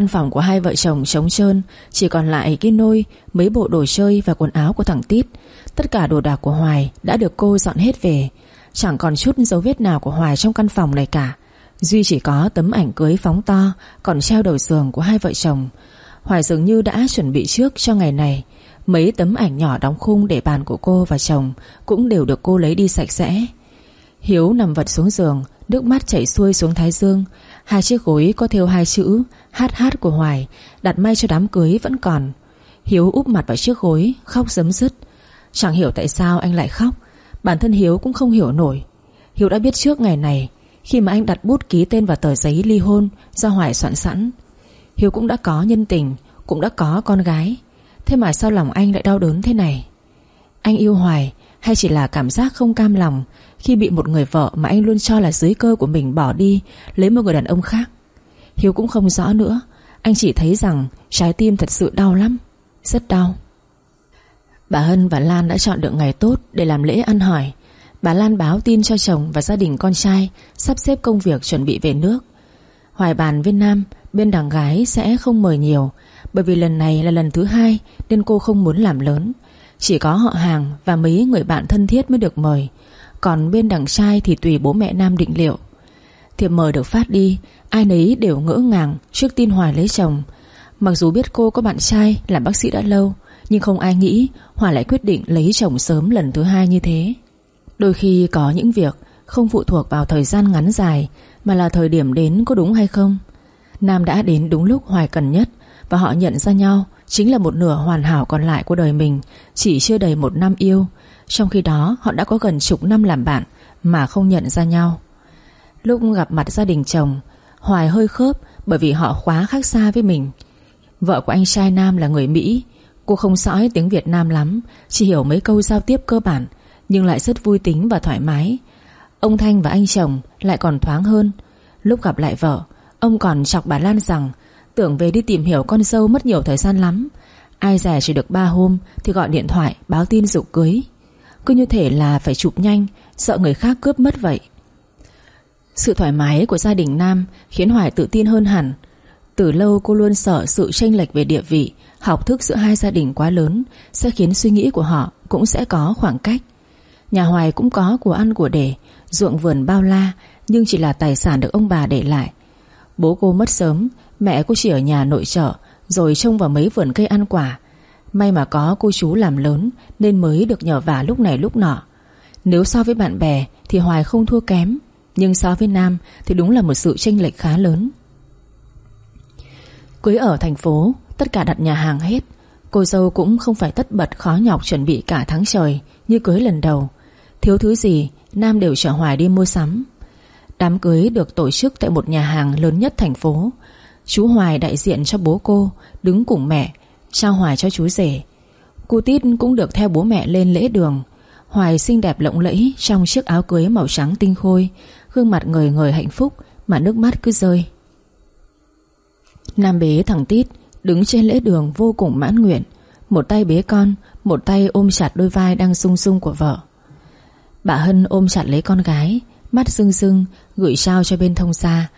Căn phòng của hai vợ chồng trống trơn, Chỉ còn lại cái nôi, Mấy bộ đồ chơi và quần áo của thằng Tít. Tất cả đồ đạc của Hoài đã được cô dọn hết về. Chẳng còn chút dấu vết nào của Hoài trong căn phòng này cả. Duy chỉ có tấm ảnh cưới phóng to, Còn treo đầu giường của hai vợ chồng. Hoài dường như đã chuẩn bị trước cho ngày này. Mấy tấm ảnh nhỏ đóng khung để bàn của cô và chồng Cũng đều được cô lấy đi sạch sẽ. Hiếu nằm vật xuống giường, Nước mắt chảy xuôi xuống thái dương. Hai chiếc gối có thêu hai chữ Hát hát của Hoài, Đặt may cho đám cưới vẫn còn. Hiếu úp mặt vào chiếc gối, Khóc giấm dứt. Chẳng hiểu tại sao anh lại khóc, Bản thân Hiếu cũng không hiểu nổi. Hiếu đã biết trước ngày này, Khi mà anh đặt bút ký tên vào tờ giấy ly hôn Do Hoài soạn sẵn. Hiếu cũng đã có nhân tình, Cũng đã có con gái. Thế mà sao lòng anh lại đau đớn thế này? Anh yêu Hoài Hay chỉ là cảm giác không cam lòng khi bị một người vợ mà anh luôn cho là dưới cơ của mình bỏ đi, Lấy một người đàn ông khác. Hiếu cũng không rõ nữa. Anh chỉ thấy rằng trái tim thật sự đau lắm, Rất đau. Bà Hân và Lan đã chọn được ngày tốt Để làm lễ ăn hỏi. Bà Lan báo tin cho chồng và gia đình con trai Sắp xếp công việc chuẩn bị về nước. Hoài bàn với Nam, Bên đảng gái sẽ không mời nhiều, Bởi vì lần này là lần thứ hai Nên cô không muốn làm lớn. Chỉ có họ hàng và mấy người bạn thân thiết mới được mời. Còn bên đằng trai thì tùy bố mẹ Nam định liệu. Thiệp mời được phát đi, Ai nấy đều ngỡ ngàng Trước tin Hoài lấy chồng. Mặc dù biết cô có bạn trai làm bác sĩ đã lâu, Nhưng không ai nghĩ Hoài lại quyết định lấy chồng sớm lần thứ hai như thế. Đôi khi có những việc Không phụ thuộc vào thời gian ngắn dài, Mà là thời điểm đến có đúng hay không. Nam đã đến đúng lúc Hoài cần nhất, Và họ nhận ra nhau Chính là một nửa hoàn hảo còn lại của đời mình, Chỉ chưa đầy một năm yêu trong khi đó, họ đã có gần chục năm làm bạn Mà không nhận ra nhau. Lúc gặp mặt gia đình chồng, Hoài hơi khớp bởi vì họ quá khác xa với mình. Vợ của anh trai Nam là người Mỹ, Cô không sõi tiếng Việt Nam lắm, Chỉ hiểu mấy câu giao tiếp cơ bản, Nhưng lại rất vui tính và thoải mái. Ông Thanh và anh chồng lại còn thoáng hơn. Lúc gặp lại vợ, Ông còn chọc bà Lan rằng, Tưởng về đi tìm hiểu con dâu mất nhiều thời gian lắm. Ai rẻ chỉ được 3 hôm Thì gọi điện thoại báo tin dục cưới. Cứ như thể là phải chụp nhanh, Sợ người khác cướp mất vậy. Sự thoải mái của gia đình Nam Khiến Hoài tự tin hơn hẳn. Từ lâu cô luôn sợ sự chênh lệch về địa vị, Học thức giữa hai gia đình quá lớn Sẽ khiến suy nghĩ của họ Cũng sẽ có khoảng cách. Nhà Hoài cũng có của ăn của để, Ruộng vườn bao la, Nhưng chỉ là tài sản được ông bà để lại. Bố cô mất sớm, Mẹ cô chỉ ở nhà nội trợ, Rồi trông vào mấy vườn cây ăn quả May mà có cô chú làm lớn, Nên mới được nhờ vả lúc này lúc nọ. Nếu so với bạn bè, Thì Hoài không thua kém, Nhưng so với Nam Thì đúng là một sự chênh lệch khá lớn. Cưới ở thành phố, Tất cả đặt nhà hàng hết. Cô dâu cũng không phải tất bật khó nhọc chuẩn bị cả tháng trời, Như cưới lần đầu. Thiếu thứ gì, Nam đều chở Hoài đi mua sắm. Đám cưới được tổ chức tại một nhà hàng lớn nhất thành phố. Chú Hoài đại diện cho bố cô, Đứng cùng mẹ Trao Hoài cho chú rể. Cô Tít cũng được theo bố mẹ lên lễ đường. Hoài xinh đẹp lộng lẫy Trong chiếc áo cưới màu trắng tinh khôi. Gương mặt người người hạnh phúc Mà nước mắt cứ rơi. Nam bế thằng Tít Đứng trên lễ đường vô cùng mãn nguyện. Một tay bế con, Một tay ôm chặt đôi vai đang sung sung của vợ. Bà Hân ôm chặt lấy con gái, Mắt rưng rưng, Gửi sao cho bên thông xa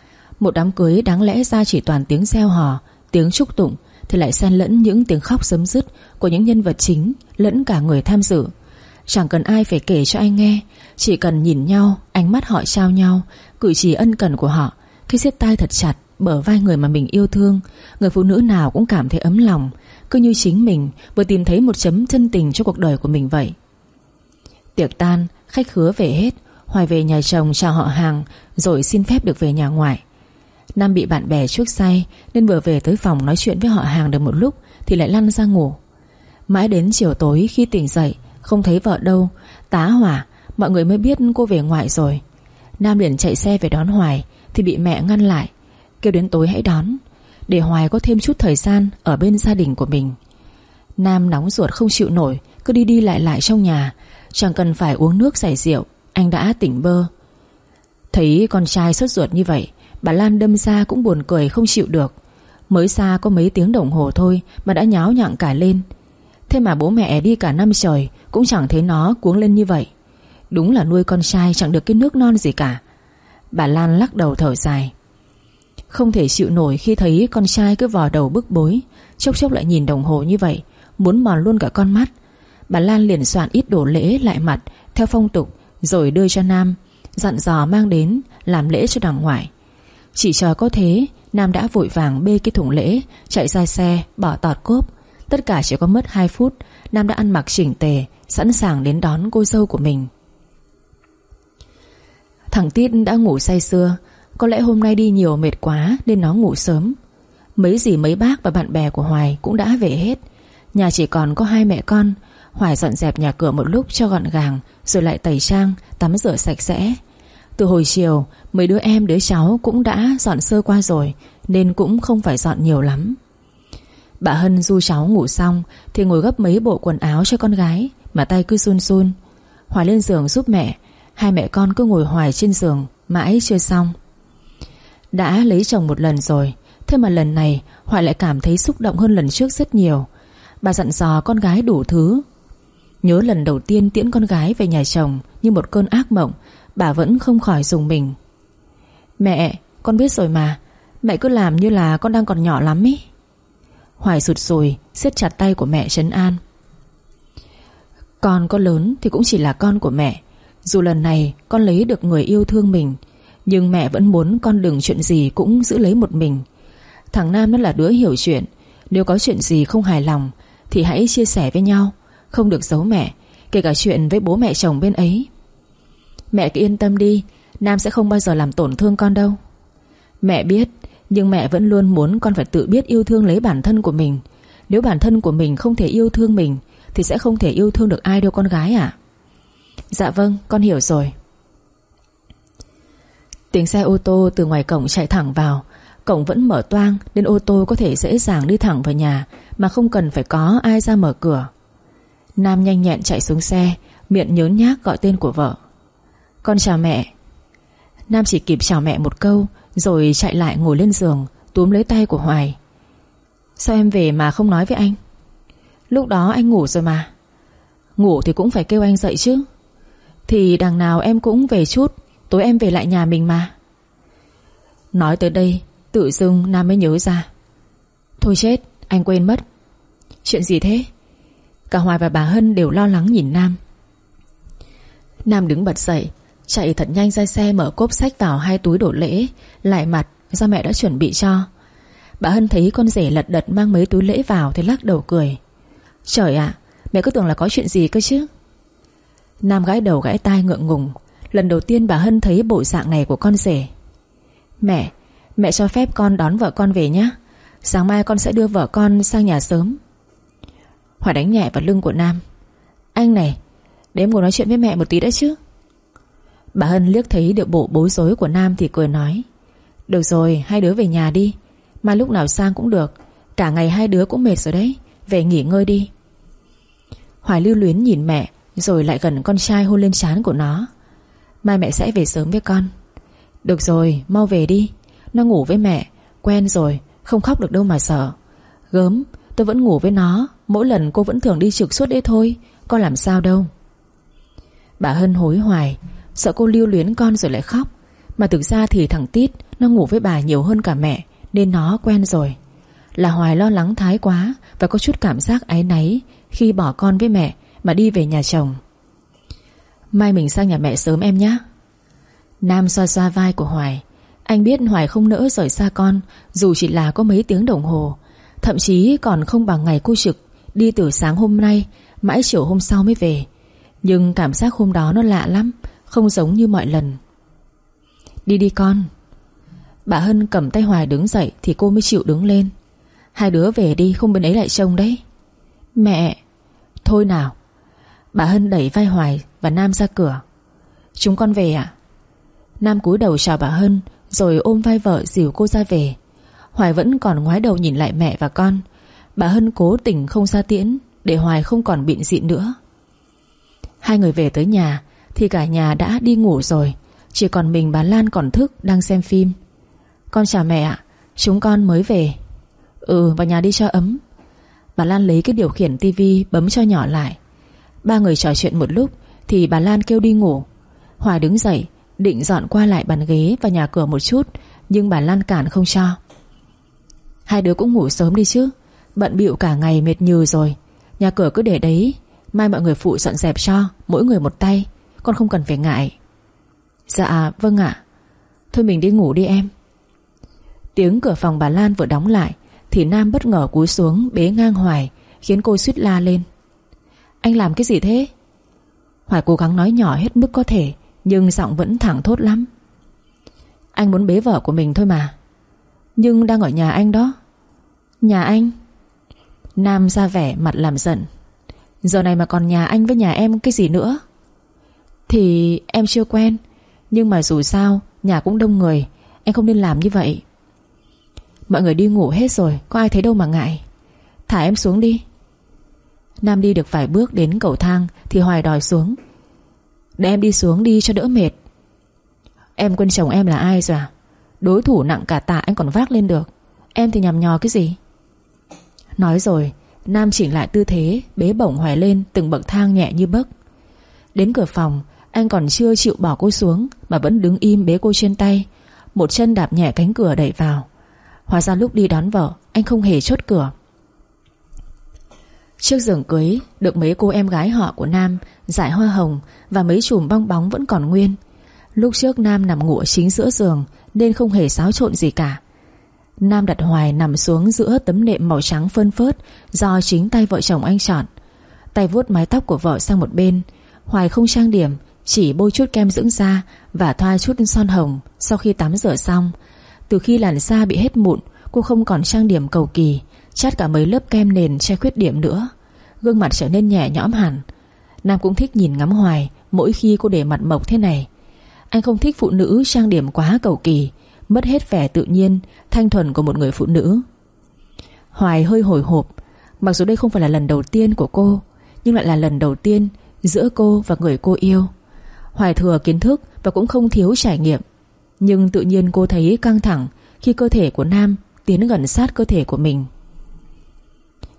Một đám cưới đáng lẽ ra chỉ toàn tiếng reo hò, Tiếng chúc tụng thì lại xen lẫn những tiếng khóc sấm dứt Của những nhân vật chính Lẫn cả người tham dự. Chẳng cần ai phải kể cho anh nghe, Chỉ cần nhìn nhau, Ánh mắt họ trao nhau, Cử chỉ ân cần của họ, Khi siết tay thật chặt Bờ vai người mà mình yêu thương, Người phụ nữ nào cũng cảm thấy ấm lòng, Cứ như chính mình vừa tìm thấy một chấm chân tình cho cuộc đời của mình vậy. Tiệc tan, Khách khứa về hết, Hoài về nhà chồng chào họ hàng, Rồi xin phép được về nhà ngoại. Nam bị bạn bè chuốc say, Nên vừa về tới phòng nói chuyện với họ hàng được một lúc, Thì lại lăn ra ngủ. Mãi đến chiều tối, khi tỉnh dậy, Không thấy vợ đâu, Tá hỏa, Mọi người mới biết cô về ngoại rồi. Nam liền chạy xe về đón Hoài, Thì bị mẹ ngăn lại, Kêu đến tối hãy đón, Để Hoài có thêm chút thời gian Ở bên gia đình của mình. Nam nóng ruột không chịu nổi, Cứ đi đi lại lại trong nhà, Chẳng cần phải uống nước giải rượu, Anh đã tỉnh bơ. Thấy con trai sốt ruột như vậy Bà Lan đâm ra cũng buồn cười không chịu được. Mới xa có mấy tiếng đồng hồ thôi Mà đã nháo nhặng cả lên. Thế mà bố mẹ đi cả năm trời Cũng chẳng thấy nó cuống lên như vậy. Đúng là nuôi con trai chẳng được cái nước non gì cả. Bà Lan lắc đầu thở dài. Không thể chịu nổi khi thấy con trai cứ vò đầu bức bối, Chốc chốc lại nhìn đồng hồ như vậy, Muốn mòn luôn cả con mắt. Bà Lan liền soạn ít đồ lễ lại mặt, Theo phong tục, Rồi đưa cho Nam, Dặn dò mang đến, làm lễ cho đằng ngoại chỉ chờ có thế, Nam đã vội vàng bê cái thùng lễ, Chạy ra xe, bỏ tọt cốp. Tất cả chỉ có mất 2 phút, Nam đã ăn mặc chỉnh tề, Sẵn sàng đến đón cô dâu của mình. Thằng Tít đã ngủ say sưa, Có lẽ hôm nay đi nhiều mệt quá Nên nó ngủ sớm. Mấy dì mấy bác và bạn bè của Hoài cũng đã về hết. Nhà chỉ còn có hai mẹ con, Hoài dọn dẹp nhà cửa một lúc cho gọn gàng, Rồi lại tẩy trang, Tắm rửa sạch sẽ. Từ hồi chiều Mấy đứa em, đứa cháu cũng đã dọn sơ qua rồi, Nên cũng không phải dọn nhiều lắm. Bà Hân du cháu ngủ xong Thì ngồi gấp mấy bộ quần áo cho con gái, Mà tay cứ run run. Hoài lên giường giúp mẹ, Hai mẹ con cứ ngồi hoài trên giường, Mãi chưa xong. Đã lấy chồng một lần rồi, Thế mà lần này Hoài lại cảm thấy xúc động hơn lần trước rất nhiều. Bà dặn dò con gái đủ thứ. Nhớ lần đầu tiên tiễn con gái về nhà chồng Như một cơn ác mộng, Bà vẫn không khỏi dùng mình. Mẹ, con biết rồi mà. Mẹ cứ làm như là con đang còn nhỏ lắm ý. Hoài sụt sùi siết chặt tay của mẹ trấn an. Con có lớn thì cũng chỉ là con của mẹ. Dù lần này con lấy được người yêu thương mình Nhưng mẹ vẫn muốn con đừng chuyện gì cũng giữ lấy một mình. Thằng Nam nó là đứa hiểu chuyện. Nếu có chuyện gì không hài lòng Thì hãy chia sẻ với nhau. Không được giấu mẹ Kể cả chuyện với bố mẹ chồng bên ấy. Mẹ cứ yên tâm đi Nam sẽ không bao giờ làm tổn thương con đâu. Mẹ biết, Nhưng mẹ vẫn luôn muốn con phải tự biết yêu thương lấy bản thân của mình. Nếu bản thân của mình không thể yêu thương mình, Thì sẽ không thể yêu thương được ai đâu con gái à. Dạ vâng con hiểu rồi. Tiếng xe ô tô từ ngoài cổng chạy thẳng vào. Cổng vẫn mở toang, Nên ô tô có thể dễ dàng đi thẳng vào nhà, Mà không cần phải có ai ra mở cửa. Nam nhanh nhẹn chạy xuống xe, Miệng nhớn nhác gọi tên của vợ. Con chào mẹ. Nam chỉ kịp chào mẹ một câu, Rồi chạy lại ngồi lên giường, Túm lấy tay của Hoài. Sao em về mà không nói với anh? Lúc đó anh ngủ rồi mà. Ngủ thì cũng phải kêu anh dậy chứ. Thì đằng nào em cũng về chút, Tối em về lại nhà mình mà. Nói tới đây, Tự dưng Nam mới nhớ ra. Thôi chết, anh quên mất. Chuyện gì thế? Cả Hoài và bà Hân đều lo lắng nhìn Nam. Nam đứng bật dậy Chạy thật nhanh ra xe mở cốp sách vào hai túi đổ lễ. Lại mặt, do mẹ đã chuẩn bị cho. Bà Hân thấy con rể lật đật mang mấy túi lễ vào, Thì lắc đầu cười. Trời ạ, Mẹ cứ tưởng là có chuyện gì cơ chứ. Nam gãi đầu gãi tai ngượng ngùng. Lần đầu tiên bà Hân thấy bộ dạng này của con rể. Mẹ Mẹ cho phép con đón vợ con về nhé. Sáng mai con sẽ đưa vợ con sang nhà sớm. Hòa đánh nhẹ vào lưng của Nam. Anh này, Để em ngồi nói chuyện với mẹ một tí đã chứ. Bà Hân liếc thấy được bộ bối rối của Nam Thì cười nói, Được rồi, hai đứa về nhà đi Mai lúc nào sang cũng được, Cả ngày hai đứa cũng mệt rồi đấy, Về nghỉ ngơi đi. Hoài lưu luyến nhìn mẹ, Rồi lại gần con trai hôn lên trán của nó. Mai mẹ sẽ về sớm với con. Được rồi, mau về đi, Nó ngủ với mẹ, Quen rồi, không khóc được đâu mà sợ. Gớm, tôi vẫn ngủ với nó, Mỗi lần cô vẫn thường đi trực suốt đấy thôi Con làm sao đâu. Bà Hân hối hoài Sợ cô lưu luyến con rồi lại khóc. Mà thực ra thì thằng Tít, Nó ngủ với bà nhiều hơn cả mẹ, Nên nó quen rồi. Là Hoài lo lắng thái quá Và có chút cảm giác áy náy Khi bỏ con với mẹ Mà đi về nhà chồng. Mai mình sang nhà mẹ sớm em nhé. Nam xoa xoa vai của Hoài. Anh biết Hoài không nỡ rời xa con, Dù chỉ là có mấy tiếng đồng hồ. Thậm chí còn không bằng ngày cô trực, Đi từ sáng hôm nay, Mãi chiều hôm sau mới về. Nhưng cảm giác hôm đó nó lạ lắm. Không giống như mọi lần. Đi đi con. Bà Hân cầm tay Hoài đứng dậy Thì cô mới chịu đứng lên. Hai đứa về đi, không bên ấy lại trông đấy. Mẹ, Thôi nào. Bà Hân đẩy vai Hoài và Nam ra cửa. Chúng con về ạ. Nam cúi đầu chào bà Hân, Rồi ôm vai vợ dìu cô ra về. Hoài vẫn còn ngoái đầu nhìn lại mẹ và con. Bà Hân cố tình không ra tiễn, Để Hoài không còn bịn dị nữa. Hai người về tới nhà thì cả nhà đã đi ngủ rồi. Chỉ còn mình bà Lan còn thức Đang xem phim. Con chào mẹ ạ, Chúng con mới về. Ừ vào nhà đi cho ấm. Bà Lan lấy cái điều khiển tivi bấm cho nhỏ lại. Ba người trò chuyện một lúc Thì bà Lan kêu đi ngủ. Hoài đứng dậy, Định dọn qua lại bàn ghế và nhà cửa một chút, Nhưng bà Lan cản không cho. Hai đứa cũng ngủ sớm đi chứ, Bận bịu cả ngày mệt nhừ rồi. Nhà cửa cứ để đấy, Mai mọi người phụ dọn dẹp cho, Mỗi người một tay. Con không cần phải ngại. Dạ vâng ạ. Thôi mình đi ngủ đi em. Tiếng cửa phòng bà Lan vừa đóng lại, Thì Nam bất ngờ cúi xuống bế ngang Hoài, Khiến cô suýt la lên. Anh làm cái gì thế? Hoài cố gắng nói nhỏ hết mức có thể, Nhưng giọng vẫn thẳng thốt lắm. Anh muốn bế vợ của mình thôi mà. Nhưng đang ở nhà anh đó. Nhà anh? Nam ra vẻ mặt làm giận. Giờ này mà còn nhà anh với nhà em cái gì nữa? Thì em chưa quen. Nhưng mà dù sao, Nhà cũng đông người. Anh không nên làm như vậy. Mọi người đi ngủ hết rồi, Có ai thấy đâu mà ngại. Thả em xuống đi. Nam đi được vài bước đến cầu thang Thì Hoài đòi xuống. Để em đi xuống đi cho đỡ mệt. Em quên chồng em là ai rồi à? Đối thủ nặng cả tạ anh còn vác lên được. Em thì nhằm nhò cái gì? Nói rồi, Nam chỉnh lại tư thế, Bế bổng Hoài lên từng bậc thang nhẹ như bấc. Đến cửa phòng anh còn chưa chịu bỏ cô xuống, Mà vẫn đứng im bế cô trên tay. Một chân đạp nhẹ cánh cửa đẩy vào. Hóa ra lúc đi đón vợ, Anh không hề chốt cửa. Trước giường cưới, Được mấy cô em gái họ của Nam Giải hoa hồng Và mấy chùm bong bóng vẫn còn nguyên. Lúc trước Nam nằm ngủ chính giữa giường, Nên không hề xáo trộn gì cả. Nam đặt Hoài nằm xuống giữa tấm nệm màu trắng phơn phớt Do chính tay vợ chồng anh chọn. Tay vuốt mái tóc của vợ sang một bên, Hoài không trang điểm chỉ bôi chút kem dưỡng da Và thoa chút son hồng Sau khi tắm rửa xong. Từ khi làn da bị hết mụn, Cô không còn trang điểm cầu kỳ, Chát cả mấy lớp kem nền che khuyết điểm nữa. Gương mặt trở nên nhẹ nhõm hẳn. Nam cũng thích nhìn ngắm Hoài Mỗi khi cô để mặt mộc thế này. Anh không thích phụ nữ trang điểm quá cầu kỳ, Mất hết vẻ tự nhiên, Thanh thuần của một người phụ nữ. Hoài hơi hồi hộp, Mặc dù đây không phải là lần đầu tiên của cô, Nhưng lại là lần đầu tiên Giữa cô và người cô yêu. Hoài thừa kiến thức và cũng không thiếu trải nghiệm. Nhưng tự nhiên cô thấy căng thẳng Khi cơ thể của Nam Tiến gần sát cơ thể của mình.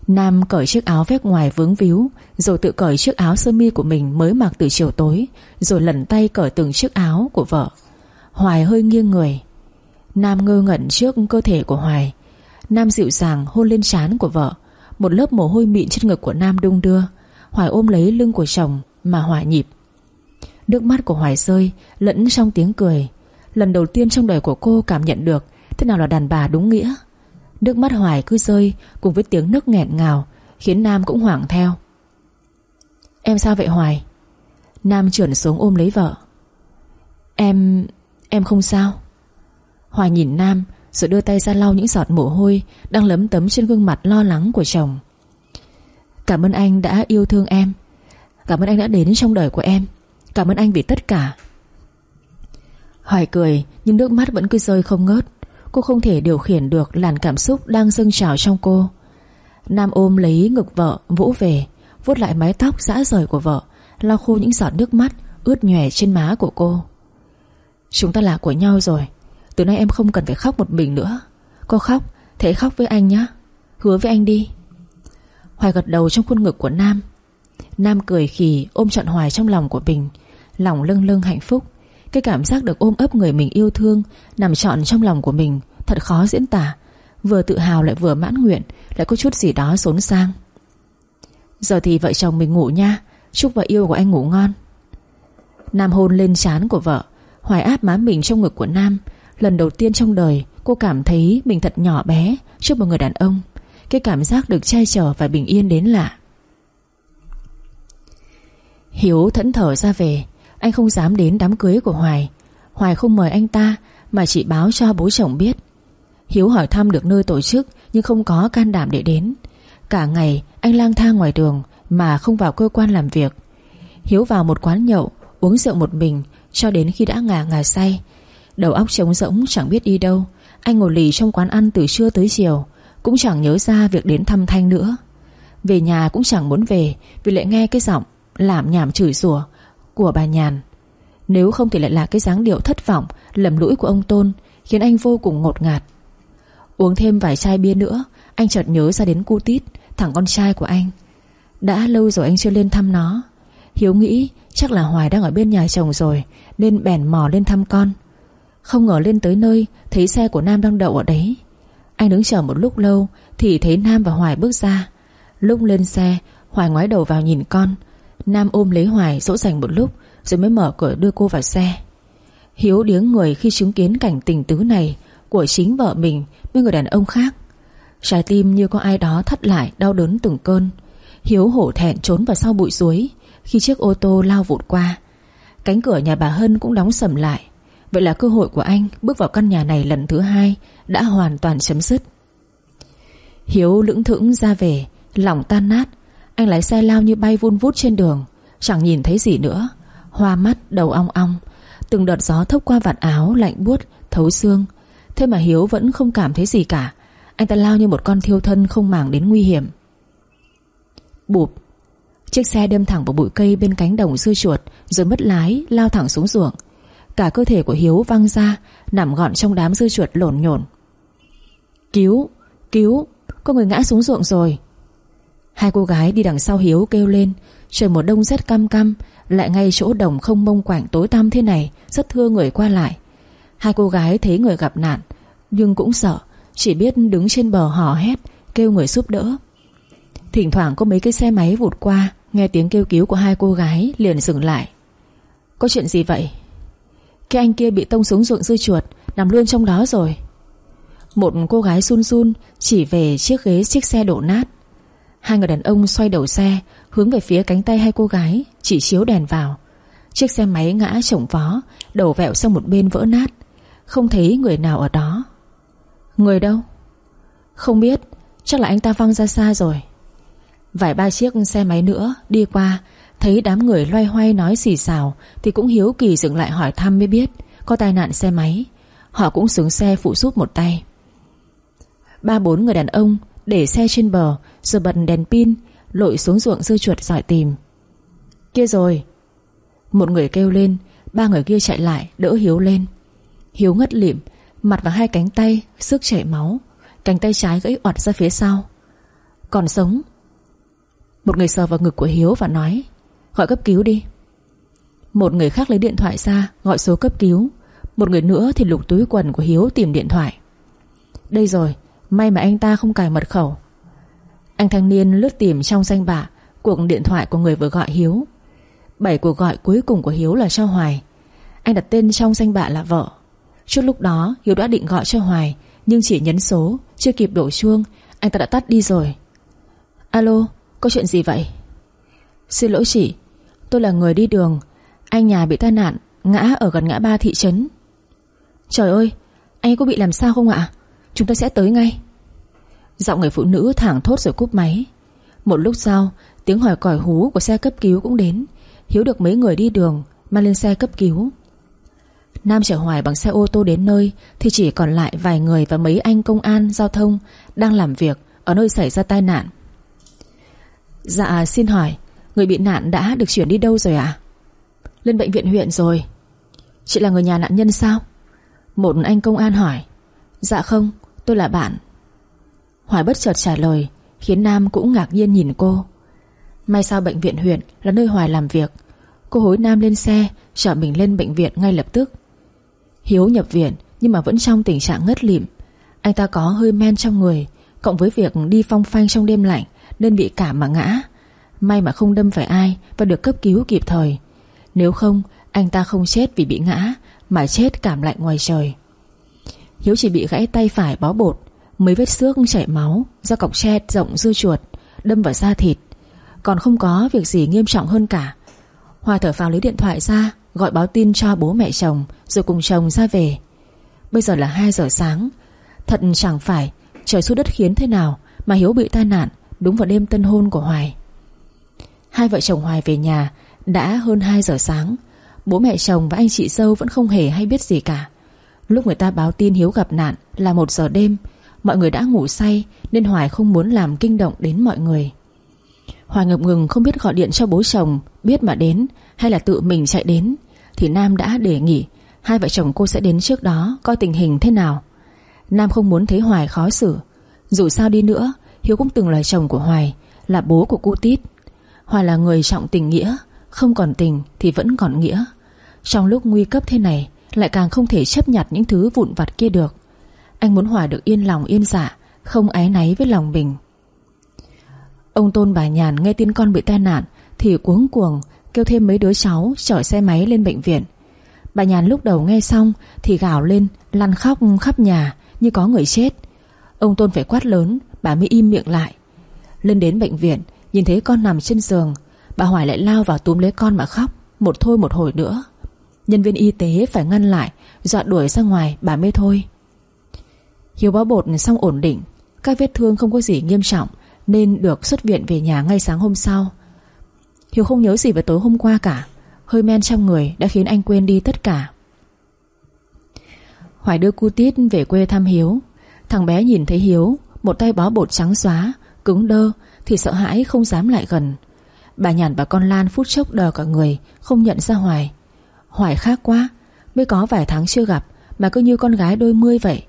Nam cởi chiếc áo vét ngoài vướng víu, Rồi tự cởi chiếc áo sơ mi của mình Mới mặc từ chiều tối, Rồi lần tay cởi từng chiếc áo của vợ. Hoài hơi nghiêng người. Nam ngơ ngẩn trước cơ thể của Hoài. Nam dịu dàng hôn lên trán của vợ. Một lớp mồ hôi mịn trên ngực của Nam đung đưa. Hoài ôm lấy lưng của chồng Mà Hoài nhịp. Nước mắt của Hoài rơi Lẫn trong tiếng cười. Lần đầu tiên trong đời của cô cảm nhận được Thế nào là đàn bà đúng nghĩa. Nước mắt Hoài cứ rơi Cùng với tiếng nước nghẹn ngào, Khiến Nam cũng hoảng theo. Em sao vậy Hoài? Nam trườn xuống ôm lấy vợ. Em... em không sao. Hoài nhìn Nam Rồi đưa tay ra lau những giọt mồ hôi Đang lấm tấm trên gương mặt lo lắng của chồng. Cảm ơn anh đã yêu thương em. Cảm ơn anh đã đến trong đời của em. Cảm ơn anh vì tất cả. Hoài cười, Nhưng nước mắt vẫn cứ rơi không ngớt. Cô không thể điều khiển được làn cảm xúc Đang dâng trào trong cô. Nam ôm lấy ngực vợ vỗ về, vuốt lại mái tóc rã rời của vợ, lau khô những giọt nước mắt, ướt nhòe trên má của cô. Chúng ta là của nhau rồi, từ nay em không cần phải khóc một mình nữa. Cô khóc, Thế khóc với anh nhé Hứa với anh đi. Hoài gật đầu trong khuôn ngực của Nam. Nam cười khì, ôm trọn Hoài trong lòng của mình. Lòng lưng lưng hạnh phúc. Cái cảm giác được ôm ấp người mình yêu thương, Nằm trọn trong lòng của mình, Thật khó diễn tả. Vừa tự hào lại vừa mãn nguyện, Lại có chút gì đó xốn sang. Giờ thì vợ chồng mình ngủ nha. Chúc vợ yêu của anh ngủ ngon. Nam hôn lên trán của vợ, Hoài áp má mình trong ngực của Nam. Lần đầu tiên trong đời, cô cảm thấy mình thật nhỏ bé trước một người đàn ông. Cái cảm giác được che chở và bình yên đến lạ. Hiếu thẫn thở ra về anh không dám đến đám cưới của Hoài. Hoài không mời anh ta, Mà chỉ báo cho bố chồng biết. Hiếu hỏi thăm được nơi tổ chức, Nhưng không có can đảm để đến. Cả ngày, anh lang thang ngoài đường, Mà không vào cơ quan làm việc. Hiếu vào một quán nhậu, Uống rượu một mình, Cho đến khi đã ngả ngà say. Đầu óc trống rỗng, chẳng biết đi đâu. Anh ngồi lì trong quán ăn từ trưa tới chiều, Cũng chẳng nhớ ra việc đến thăm Thanh nữa. Về nhà cũng chẳng muốn về, Vì lại nghe cái giọng Làm nhảm chửi rủa. Của bà Nhàn. Nếu không thì lại là cái dáng điệu thất vọng, Lầm lũi của ông Tôn, Khiến anh vô cùng ngột ngạt. Uống thêm vài chai bia nữa, Anh chợt nhớ ra đến cu tít Thằng con trai của anh. Đã lâu rồi anh chưa lên thăm nó. Hiếu nghĩ chắc là Hoài đang ở bên nhà chồng rồi, Nên bèn mò lên thăm con. Không ngờ lên tới nơi, Thấy xe của Nam đang đậu ở đấy. Anh đứng chờ một lúc lâu, Thì thấy Nam và Hoài bước ra. Lúc lên xe, Hoài ngoái đầu vào nhìn con. Nam ôm lấy Hoài dỗ dành một lúc, Rồi mới mở cửa đưa cô vào xe. Hiếu điếng người khi chứng kiến cảnh tình tứ này Của chính vợ mình Với người đàn ông khác. Trái tim như có ai đó thắt lại đau đớn từng cơn. Hiếu hổ thẹn trốn vào sau bụi suối Khi chiếc ô tô lao vụt qua. Cánh cửa nhà bà Hân cũng đóng sầm lại. Vậy là cơ hội của anh Bước vào căn nhà này lần thứ hai Đã hoàn toàn chấm dứt. Hiếu lững thững ra về, Lòng tan nát anh lái xe lao như bay vun vút trên đường. Chẳng nhìn thấy gì nữa. Hoa mắt, đầu ong ong. Từng đợt gió thốc qua vạt áo, lạnh buốt, Thấu xương. Thế mà Hiếu vẫn không cảm thấy gì cả. Anh ta lao như một con thiêu thân không màng đến nguy hiểm. Bụp. Chiếc xe đâm thẳng vào bụi cây bên cánh đồng dưa chuột, Rồi mất lái, lao thẳng xuống ruộng. Cả cơ thể của Hiếu văng ra, Nằm gọn trong đám dưa chuột lổn nhổn Cứu Cứu. Có người ngã xuống ruộng rồi. Hai cô gái đi đằng sau Hiếu kêu lên, Trời một đông rét cam cam, Lại ngay chỗ đồng không mông quạnh tối tăm thế này, Rất thưa người qua lại. Hai cô gái thấy người gặp nạn, Nhưng cũng sợ, Chỉ biết đứng trên bờ hò hét, Kêu người giúp đỡ. Thỉnh thoảng có mấy cái xe máy vụt qua, Nghe tiếng kêu cứu của hai cô gái Liền dừng lại. Có chuyện gì vậy? Cái anh kia bị tông xuống ruộng dư chuột, Nằm luôn trong đó rồi. Một cô gái run run Chỉ về chiếc ghế chiếc xe đổ nát. Hai người đàn ông xoay đầu xe, Hướng về phía cánh tay hai cô gái, Chỉ chiếu đèn vào. Chiếc xe máy ngã chổng vó Đầu vẹo sang một bên vỡ nát. Không thấy người nào ở đó. Người đâu? Không biết, Chắc là anh ta văng ra xa rồi. Vài ba chiếc xe máy nữa đi qua, Thấy đám người loay hoay nói xì xào Thì cũng hiếu kỳ dừng lại hỏi thăm mới biết Có tai nạn xe máy. Họ cũng xuống xe phụ giúp một tay. Ba bốn người đàn ông để xe trên bờ, Rồi bật đèn pin, Lội xuống ruộng dưa chuột dọi tìm. Kia rồi. Một người kêu lên, Ba người kia chạy lại, đỡ Hiếu lên. Hiếu ngất lịm, Mặt và hai cánh tay Sức chảy máu, Cánh tay trái gãy oặt ra phía sau. Còn sống? Một người sờ vào ngực của Hiếu và nói, Gọi cấp cứu đi. Một người khác lấy điện thoại ra, Gọi số cấp cứu. Một người nữa thì lục túi quần của Hiếu tìm điện thoại. Đây rồi May mà anh ta không cài mật khẩu. Anh thanh niên lướt tìm trong danh bạ Cuộc điện thoại của người vừa gọi Hiếu. Bảy cuộc gọi cuối cùng của Hiếu là cho Hoài. Anh đặt tên trong danh bạ là vợ. Trước lúc đó, Hiếu đã định gọi cho Hoài, Nhưng chỉ nhấn số, Chưa kịp đổ chuông, Anh ta đã tắt đi rồi. Alo, có chuyện gì vậy? Xin lỗi chị, Tôi là người đi đường. Anh nhà bị tai nạn, Ngã ở gần ngã ba thị trấn. Trời ơi, Anh có bị làm sao không ạ? Chúng ta sẽ tới ngay. Giọng người phụ nữ thẳng thốt rồi cúp máy. Một lúc sau Tiếng hỏi còi hú của xe cấp cứu cũng đến. Hiếu được mấy người đi đường Mang lên xe cấp cứu. Nam chở Hoài bằng xe ô tô đến nơi Thì chỉ còn lại vài người và mấy anh công an Giao thông đang làm việc Ở nơi xảy ra tai nạn. Dạ xin hỏi Người bị nạn đã được chuyển đi đâu rồi ạ? Lên bệnh viện huyện rồi. Chị là người nhà nạn nhân sao? Một anh công an hỏi Dạ không, tôi là bạn. Hoài bất chợt trả lời, Khiến Nam cũng ngạc nhiên nhìn cô. May sao bệnh viện huyện là nơi Hoài làm việc. Cô hối Nam lên xe, Chở mình lên bệnh viện ngay lập tức. Hiếu nhập viện, Nhưng mà vẫn trong tình trạng ngất lịm. Anh ta có hơi men trong người, Cộng với việc đi phong phanh trong đêm lạnh, nên bị cảm mà ngã. May mà không đâm phải ai Và được cấp cứu kịp thời. Nếu không, anh ta không chết vì bị ngã, Mà chết cảm lạnh ngoài trời. Hiếu chỉ bị gãy tay phải bó bột, Mấy vết xước chảy máu Do cọc tre rộng dư chuột, Đâm vào da thịt. Còn không có việc gì nghiêm trọng hơn cả. Hòa thở phào lấy điện thoại ra, Gọi báo tin cho bố mẹ chồng, Rồi cùng chồng ra về. Bây giờ là 2 giờ sáng. Thật chẳng phải trời xuống đất khiến thế nào Mà Hiếu bị tai nạn Đúng vào đêm tân hôn của Hoài. Hai vợ chồng Hoài về nhà Đã hơn 2 giờ sáng. Bố mẹ chồng và anh chị dâu vẫn không hề hay biết gì cả. Lúc người ta báo tin Hiếu gặp nạn Là một giờ đêm, Mọi người đã ngủ say Nên Hoài không muốn làm kinh động đến mọi người. Hoài ngập ngừng không biết gọi điện cho bố chồng, Biết mà đến Hay là tự mình chạy đến, Thì Nam đã đề nghị Hai vợ chồng cô sẽ đến trước đó Coi tình hình thế nào. Nam không muốn thấy Hoài khó xử. Dù sao đi nữa, Hiếu cũng từng là chồng của Hoài Là bố của cô Tít. Hoài là người trọng tình nghĩa, Không còn tình thì vẫn còn nghĩa. Trong lúc nguy cấp thế này lại càng không thể chấp nhặt những thứ vụn vặt kia được. Anh muốn hòa được yên lòng yên dạ Không áy náy với lòng mình. Ông Tôn bà Nhàn nghe tin con bị tai nạn Thì cuống cuồng Kêu thêm mấy đứa cháu chở xe máy lên bệnh viện. Bà Nhàn lúc đầu nghe xong Thì gào lên, lăn khóc khắp nhà Như có người chết. Ông Tôn phải quát lớn, Bà mới im miệng lại. Lên đến bệnh viện, Nhìn thấy con nằm trên giường, Bà Hoài lại lao vào túm lấy con mà khóc, Một thôi một hồi nữa. Nhân viên y tế phải ngăn lại, Dọa đuổi ra ngoài, bà mê thôi. Hiếu bó bột xong ổn định. Các vết thương không có gì nghiêm trọng, Nên được xuất viện về nhà ngay sáng hôm sau. Hiếu không nhớ gì về tối hôm qua cả. Hơi men trong người đã khiến anh quên đi tất cả. Hoài đưa cu tít về quê thăm Hiếu. Thằng bé nhìn thấy Hiếu, Một tay bó bột trắng xóa, Cứng đơ, Thì sợ hãi không dám lại gần. Bà Nhàn và con Lan phút chốc đờ cả người, Không nhận ra Hoài. Hoài khác quá, Mới có vài tháng chưa gặp Mà cứ như con gái đôi mươi vậy.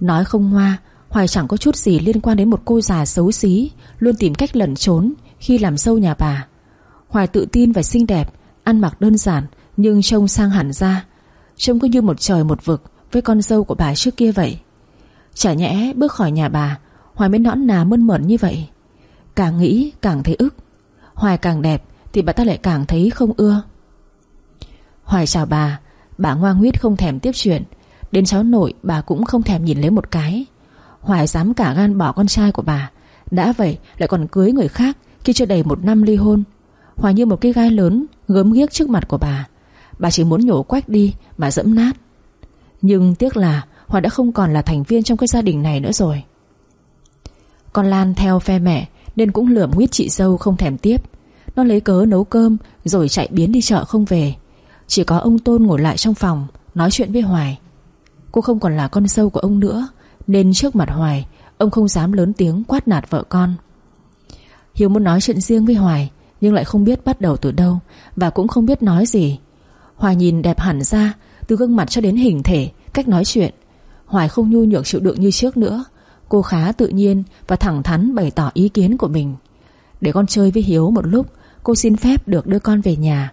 Nói không hoa Hoài chẳng có chút gì liên quan đến một cô già xấu xí, Luôn tìm cách lẩn trốn Khi làm sâu nhà bà. Hoài tự tin và xinh đẹp, Ăn mặc đơn giản Nhưng trông sang hẳn ra, Trông cứ như một trời một vực Với con dâu của bà trước kia vậy. Chả nhẽ bước khỏi nhà bà, Hoài mới nõn nà mơn mởn như vậy. Càng nghĩ càng thấy ức. Hoài càng đẹp Thì bà ta lại càng thấy không ưa. Hoài chào bà Bà ngoan nguyết không thèm tiếp chuyện. Đến cháu nội, bà cũng không thèm nhìn lấy một cái. Hoài dám cả gan bỏ con trai của bà. Đã vậy, lại còn cưới người khác Khi chưa đầy một năm ly hôn. Hoài như một cái gai lớn, Gớm ghiếc trước mặt của bà. Bà chỉ muốn nhổ quách đi mà dẫm nát. Nhưng tiếc là, Hoài đã không còn là thành viên trong cái gia đình này nữa rồi. Con Lan theo phe mẹ, Nên cũng lườm nguyết chị dâu không thèm tiếp. Nó lấy cớ nấu cơm, Rồi chạy biến đi chợ không về. Chỉ có ông Tôn ngồi lại trong phòng, Nói chuyện với Hoài. Cô không còn là con sâu của ông nữa, Nên trước mặt Hoài, Ông không dám lớn tiếng quát nạt vợ con. Hiếu muốn nói chuyện riêng với Hoài, Nhưng lại không biết bắt đầu từ đâu, Và cũng không biết nói gì. Hoài nhìn đẹp hẳn ra, Từ gương mặt cho đến hình thể, Cách nói chuyện. Hoài không nhu nhược chịu đựng như trước nữa. Cô khá tự nhiên và thẳng thắn bày tỏ ý kiến của mình. Để con chơi với Hiếu một lúc, Cô xin phép được đưa con về nhà.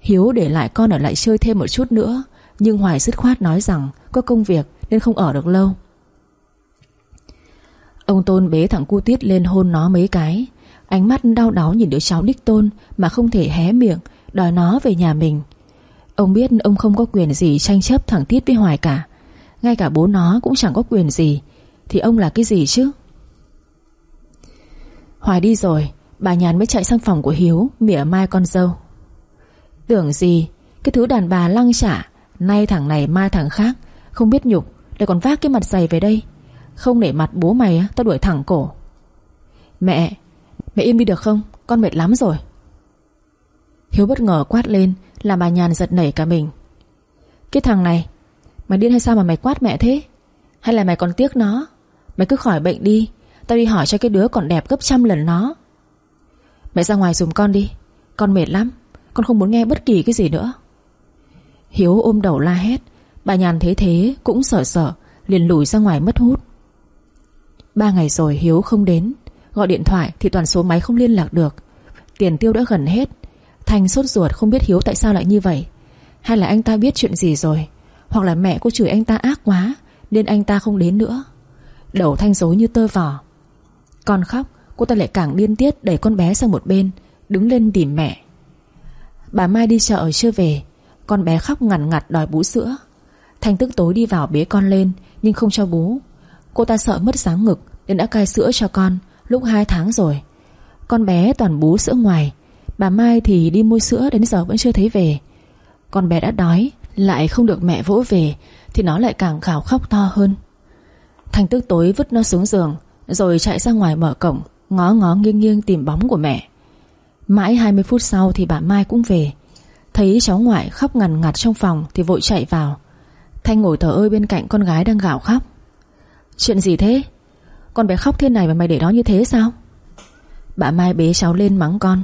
Hiếu để lại con ở lại chơi thêm một chút nữa, Nhưng Hoài dứt khoát nói rằng Có công việc nên không ở được lâu. Ông Tôn bế thằng cu tiết lên hôn nó mấy cái, Ánh mắt đau đáu nhìn đứa cháu đích tôn Mà không thể hé miệng, Đòi nó về nhà mình. Ông biết ông không có quyền gì tranh chấp thằng Tiết với Hoài cả, Ngay cả bố nó cũng chẳng có quyền gì, Thì ông là cái gì chứ? Hoài đi rồi, Bà Nhàn mới chạy sang phòng của Hiếu, Mỉa mai con dâu. Tưởng gì? Cái thứ đàn bà lăng trả Nay thằng này, mai thằng khác. Không biết nhục, Lại còn vác cái mặt dày về đây. Không để mặt bố mày Tao đuổi thẳng cổ. Mẹ Mẹ im đi được không? Con mệt lắm rồi. Hiếu bất ngờ quát lên, Làm bà nhàn giật nảy cả mình. Cái thằng này, Mày điên hay sao mà mày quát mẹ thế? Hay là mày còn tiếc nó? Mày cứ khỏi bệnh đi, Tao đi hỏi cho cái đứa còn đẹp gấp trăm lần nó. Mẹ ra ngoài dùm con đi, Con mệt lắm. Con không muốn nghe bất kỳ cái gì nữa. Hiếu ôm đầu la hét. Bà nhàn thấy thế, cũng sợ sợ, Liền lùi ra ngoài mất hút. Ba ngày rồi Hiếu không đến. Gọi điện thoại thì toàn số máy không liên lạc được. Tiền tiêu đã gần hết. Thành sốt ruột không biết Hiếu tại sao lại như vậy. Hay là anh ta biết chuyện gì rồi? Hoặc là mẹ cô chửi anh ta ác quá, Nên anh ta không đến nữa. Đầu Thanh rối như tơ vỏ Con khóc, cô ta lại càng điên tiết Đẩy con bé sang một bên, Đứng lên tìm mẹ. Bà Mai đi chợ chưa về. Con bé khóc ngằn ngặt đòi bú sữa. Thanh tức tối đi vào bế con lên, Nhưng không cho bú. Cô ta sợ mất sáng ngực Nên đã cai sữa cho con Lúc 2 tháng rồi. Con bé toàn bú sữa ngoài. Bà Mai thì đi mua sữa đến giờ vẫn chưa thấy về. Con bé đã đói, Lại không được mẹ vỗ về, Thì nó lại càng gào khóc to hơn. Thành tức tối vứt nó xuống giường, Rồi chạy ra ngoài mở cổng, Ngó ngó nghiêng nghiêng tìm bóng của mẹ. Mãi 20 phút sau thì bà Mai cũng về. Thấy cháu ngoại khóc ngằn ngặt trong phòng Thì vội chạy vào. Thanh ngồi thở ơi bên cạnh con gái đang gào khóc. Chuyện gì thế? Con bé khóc thế này mà mày để đó như thế sao? Bà Mai bế cháu lên mắng con.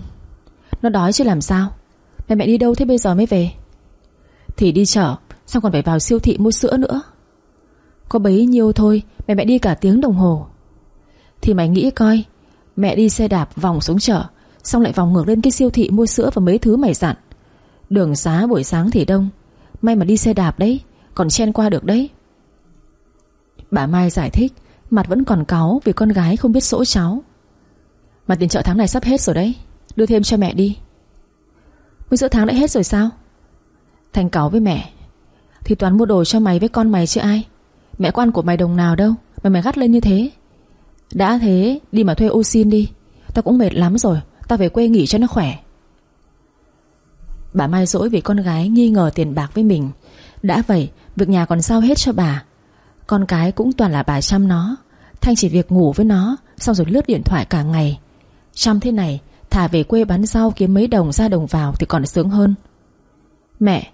Nó đói chứ làm sao? Mẹ mẹ đi đâu thế bây giờ mới về? Thì đi chợ xong còn phải vào siêu thị mua sữa nữa? Có bấy nhiêu thôi, Mẹ mẹ đi cả tiếng đồng hồ. Thì mày nghĩ coi, Mẹ đi xe đạp vòng xuống chợ Xong lại vòng ngược lên cái siêu thị mua sữa và mấy thứ mày dặn. Đường xá buổi sáng thì đông, May mà đi xe đạp đấy, Còn chen qua được đấy. Bà Mai giải thích, Mặt vẫn còn cáu vì con gái không biết sỗ cháu. Mà tiền trợ tháng này sắp hết rồi đấy, Đưa thêm cho mẹ đi. Mới giữa tháng đã hết rồi sao? Thành cáu với mẹ. Thì toàn mua đồ cho mày với con mày chứ ai? Mẹ quan của mày đồng nào đâu, Mà mày gắt lên như thế. Đã thế, đi mà thuê ô xin đi, Tao cũng mệt lắm rồi Tao về quê nghỉ cho nó khỏe. Bà Mai dỗi vì con gái nghi ngờ tiền bạc với mình. Đã vậy, Việc nhà còn sao hết cho bà. Con cái cũng toàn là bà chăm nó. Thanh chỉ việc ngủ với nó, Xong rồi lướt điện thoại cả ngày. Chăm thế này Thả về quê bán rau kiếm mấy đồng ra đồng vào Thì còn sướng hơn. Mẹ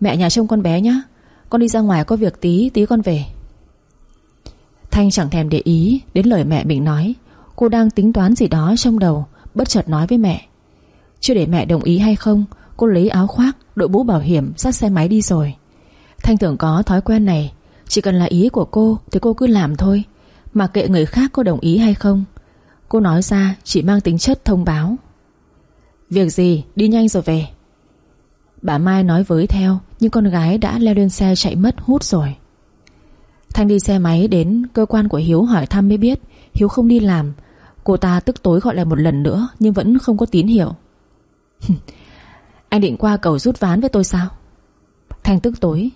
Mẹ nhà trông con bé nhá. Con đi ra ngoài có việc tí tí con về. Thanh chẳng thèm để ý Đến lời mẹ mình nói. Cô đang tính toán gì đó trong đầu Bất chợt nói với mẹ. Chưa để mẹ đồng ý hay không Cô lấy áo khoác, đội mũ bảo hiểm Dắt xe máy đi rồi. Thanh tưởng có thói quen này Chỉ cần là ý của cô thì cô cứ làm thôi. Mà kệ người khác có đồng ý hay không Cô nói ra chỉ mang tính chất thông báo. Việc gì đi nhanh rồi về. Bà Mai nói với theo Nhưng con gái đã leo lên xe chạy mất hút rồi. Thanh đi xe máy đến cơ quan của Hiếu hỏi thăm mới biết Hiếu không đi làm Cô ta tức tối gọi lại một lần nữa, Nhưng vẫn không có tín hiệu. Anh định qua cầu rút ván với tôi sao? Thanh tức tối.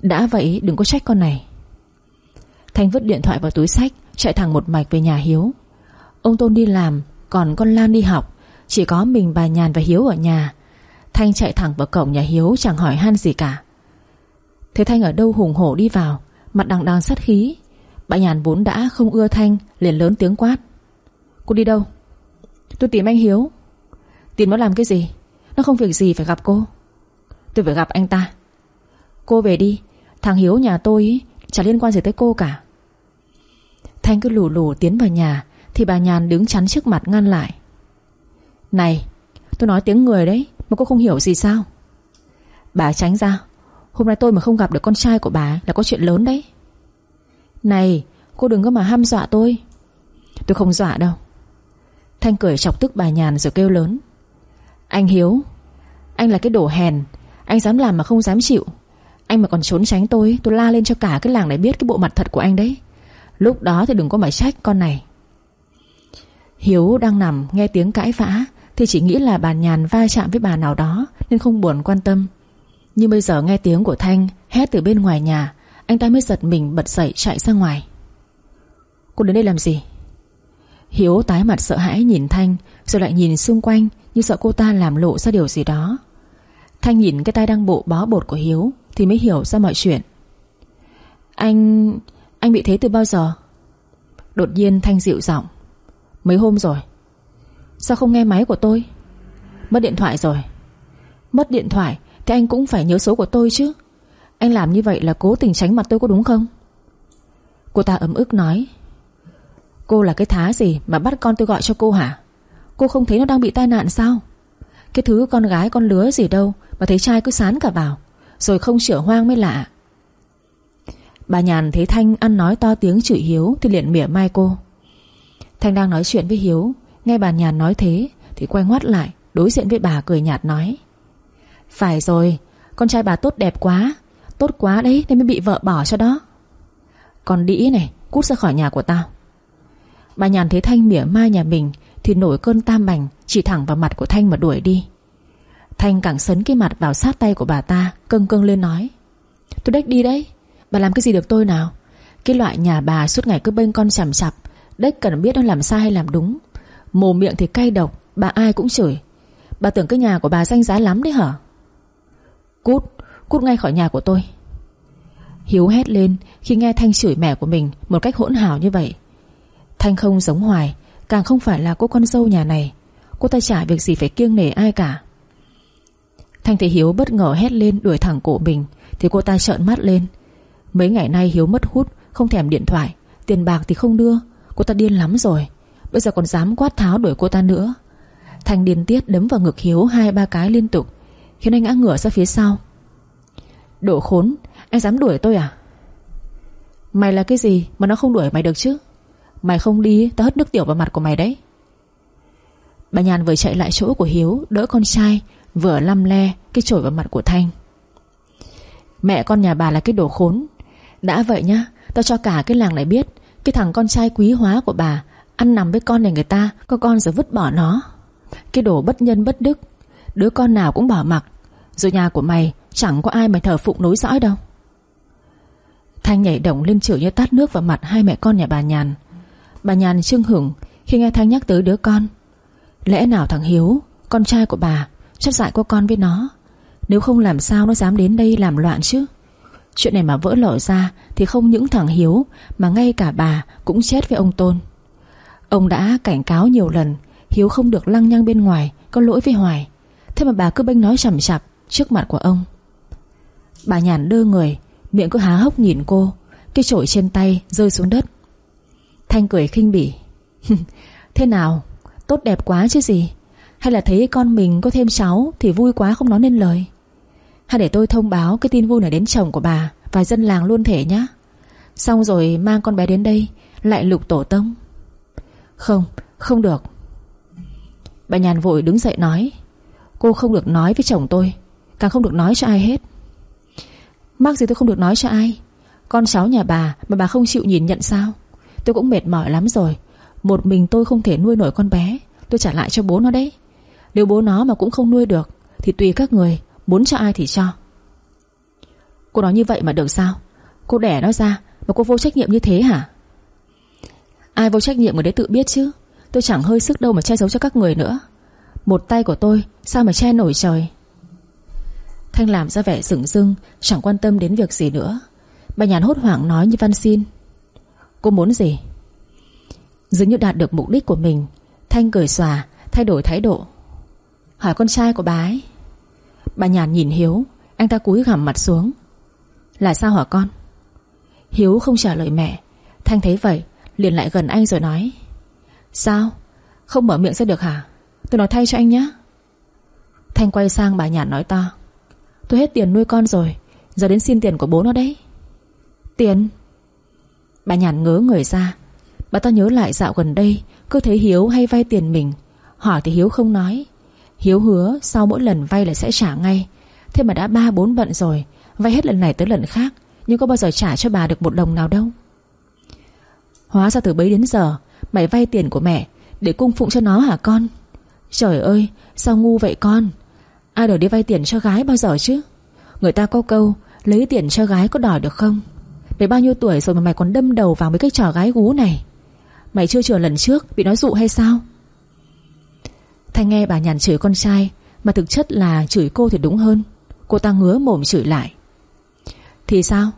Đã vậy, đừng có trách con này. Thanh vứt điện thoại vào túi sách, Chạy thẳng một mạch về nhà Hiếu. Ông Tôn đi làm, Còn con Lan đi học. Chỉ có mình bà Nhàn và Hiếu ở nhà. Thanh chạy thẳng vào cổng nhà Hiếu, Chẳng hỏi han gì cả. Thế Thanh ở đâu hùng hổ đi vào? Mặt đằng đằng sát khí. Bà Nhàn vốn đã không ưa Thanh, liền lớn tiếng quát. Cô đi đâu? Tôi tìm anh Hiếu. Tìm nó làm cái gì? Nó không việc gì phải gặp cô. Tôi phải gặp anh ta. Cô về đi. Thằng Hiếu nhà tôi ý, chả liên quan gì tới cô cả. Thanh cứ lù lù tiến vào nhà Thì bà Nhàn đứng chắn trước mặt ngăn lại. Này Tôi nói tiếng người đấy Mà cô không hiểu gì sao? Bà tránh ra Hôm nay tôi mà không gặp được con trai của bà Là có chuyện lớn đấy. Này cô đừng có mà ham dọa tôi. Tôi không dọa đâu. Thanh cười chọc tức bà nhàn rồi kêu lớn. Anh Hiếu, Anh là cái đổ hèn, Anh dám làm mà không dám chịu. Anh mà còn trốn tránh tôi Tôi la lên cho cả cái làng này biết cái bộ mặt thật của anh đấy. Lúc đó thì đừng có mà trách con này. Hiếu đang nằm, nghe tiếng cãi vã, Thì chỉ nghĩ là bà nhàn va chạm với bà nào đó, Nên không buồn quan tâm. Nhưng bây giờ nghe tiếng của Thanh Hét từ bên ngoài nhà, Anh ta mới giật mình bật dậy chạy ra ngoài. Cô đến đây làm gì? Hiếu tái mặt sợ hãi nhìn Thanh, Rồi lại nhìn xung quanh Như sợ cô ta làm lộ ra điều gì đó. Thanh nhìn cái tay đang bộ bó bột của Hiếu Thì mới hiểu ra mọi chuyện. Anh... Anh bị thế từ bao giờ? Đột nhiên Thanh dịu giọng. Mấy hôm rồi. Sao không nghe máy của tôi? Mất điện thoại rồi. Mất điện thoại thì anh cũng phải nhớ số của tôi chứ. Anh làm như vậy là cố tình tránh mặt tôi có đúng không? Cô ta ấm ức nói. Cô là cái thá gì mà bắt con tôi gọi cho cô hả? Cô không thấy nó đang bị tai nạn sao? Cái thứ con gái con lứa gì đâu Mà thấy trai cứ sán cả vào, Rồi không sửa hoang mới lạ. Bà Nhàn thấy Thanh ăn nói to tiếng chửi Hiếu Thì liền mỉa mai cô. Thanh đang nói chuyện với Hiếu, Nghe bà Nhàn nói thế Thì quay ngoắt lại, Đối diện với bà cười nhạt nói. Phải rồi, Con trai bà tốt đẹp quá, Tốt quá đấy nên mới bị vợ bỏ cho đó. Còn đĩ này, Cút ra khỏi nhà của tao. Bà nhàn thấy Thanh mỉa mai nhà mình, Thì nổi cơn tam bành, Chỉ thẳng vào mặt của Thanh mà đuổi đi. Thanh càng sấn cái mặt vào sát tay của bà ta Cưng cưng lên nói, Tôi đếch đi đấy, Bà làm cái gì được tôi nào? Cái loại nhà bà suốt ngày cứ bênh con chằm chặp, Đếch cần biết nó làm sai hay làm đúng. Mồm miệng thì cay độc, Bà ai cũng chửi. Bà tưởng cái nhà của bà danh giá lắm đấy hả? Cút Cút ngay khỏi nhà của tôi. Hiếu hét lên khi nghe Thanh chửi mẹ của mình Một cách hỗn hào như vậy. Thanh không giống Hoài, Càng không phải là cô con dâu nhà này. Cô ta chả việc gì phải kiêng nể ai cả. Thanh thấy Hiếu bất ngờ hét lên, Đuổi thẳng cổ mình, Thì cô ta trợn mắt lên. Mấy ngày nay Hiếu mất hút, Không thèm điện thoại, Tiền bạc thì không đưa. Cô ta điên lắm rồi, Bây giờ còn dám quát tháo đuổi cô ta nữa. Thanh điên tiết đấm vào ngực Hiếu Hai ba cái liên tục, Khiến anh ngã ngửa ra phía sau. Đổ khốn, Anh dám đuổi tôi à? Mày là cái gì mà nó không đuổi mày được chứ? Mày không đi, Tao hất nước tiểu vào mặt của mày đấy. Bà Nhàn vừa chạy lại chỗ của Hiếu, Đỡ con trai, Vừa lăm le cái chổi vào mặt của Thanh. Mẹ con nhà bà là cái đồ khốn. Đã vậy nhá, Tao cho cả cái làng này biết, Cái thằng con trai quý hóa của bà, Ăn nằm với con này người ta, Có con rồi vứt bỏ nó. Cái đồ bất nhân bất đức, Đứa con nào cũng bỏ mặc. Rồi nhà của mày, chẳng có ai mà thờ phụng nối dõi đâu. Thanh nhảy động lên chửi như tát nước vào mặt hai mẹ con nhà bà Nhàn. Bà Nhàn trưng hửng, khi nghe Thanh nhắc tới đứa con. Lẽ nào thằng Hiếu, Con trai của bà Chắc dại có con với nó? Nếu không làm sao nó dám đến đây làm loạn chứ? Chuyện này mà vỡ lở ra Thì không những thằng Hiếu, Mà ngay cả bà cũng chết với ông Tôn. Ông đã cảnh cáo nhiều lần, Hiếu không được lăng nhăng bên ngoài, Có lỗi với Hoài. Thế mà bà cứ bênh nói chằm chặp trước mặt của ông. Bà nhàn đơ người, Miệng cứ há hốc nhìn cô, Cái chổi trên tay rơi xuống đất. Thanh cười khinh bỉ. Thế nào? Tốt đẹp quá chứ gì? Hay là thấy con mình có thêm cháu Thì vui quá không nói nên lời. Hay để tôi thông báo cái tin vui này đến chồng của bà Và dân làng luôn thể nhá. Xong rồi mang con bé đến đây Lại lục tổ tông. Không, không được. Bà nhàn vội đứng dậy nói Cô không được nói với chồng tôi Càng không được nói cho ai hết. Mắc gì tôi không được nói cho ai? Con cháu nhà bà mà bà không chịu nhìn nhận sao? Tôi cũng mệt mỏi lắm rồi. Một mình tôi không thể nuôi nổi con bé. Tôi trả lại cho bố nó đấy. Nếu bố nó mà cũng không nuôi được, Thì tùy các người. Muốn cho ai thì cho. Cô nói như vậy mà được sao? Cô đẻ nó ra Mà cô vô trách nhiệm như thế hả? Ai vô trách nhiệm người đấy tự biết chứ. Tôi chẳng hơi sức đâu mà che giấu cho các người nữa. Một tay của tôi, Sao mà che nổi trời? Thanh làm ra vẻ sửng dưng Chẳng quan tâm đến việc gì nữa. Bà nhàn hốt hoảng nói như văn xin. Cô muốn gì? Dường như đạt được mục đích của mình, Thanh cười xòa, Thay đổi thái độ. Hỏi con trai của bà ấy. Bà nhàn nhìn Hiếu, Anh ta cúi gằm mặt xuống. Là sao hả con? Hiếu không trả lời mẹ. Thanh thấy vậy, liền lại gần anh rồi nói. Sao? Không mở miệng ra được hả? Tôi nói thay cho anh nhé Thanh quay sang bà nhàn nói to. Tôi hết tiền nuôi con rồi, Giờ đến xin tiền của bố nó đấy. Tiền? Bà nhàn ngớ người ra. Bà ta nhớ lại dạo gần đây, Cứ thấy Hiếu hay vay tiền mình. Hỏi thì Hiếu không nói. Hiếu hứa sau mỗi lần vay là sẽ trả ngay. Thế mà đã ba bốn bận rồi, Vay hết lần này tới lần khác, Nhưng có bao giờ trả cho bà được một đồng nào đâu. Hóa ra từ bấy đến giờ, Mày vay tiền của mẹ Để cung phụng cho nó hả con? Trời ơi, sao ngu vậy con? Ai đòi đi vay tiền cho gái bao giờ chứ? Người ta có câu, Lấy tiền cho gái có đòi được không? Mày bao nhiêu tuổi rồi mà mày còn đâm đầu vào mấy cái trò gái gú này? Mày chưa chừa lần trước Bị nói dụ hay sao? Thanh nghe bà nhàn chửi con trai, Mà thực chất là chửi cô thì đúng hơn. Cô ta ngứa mồm chửi lại. Thì sao?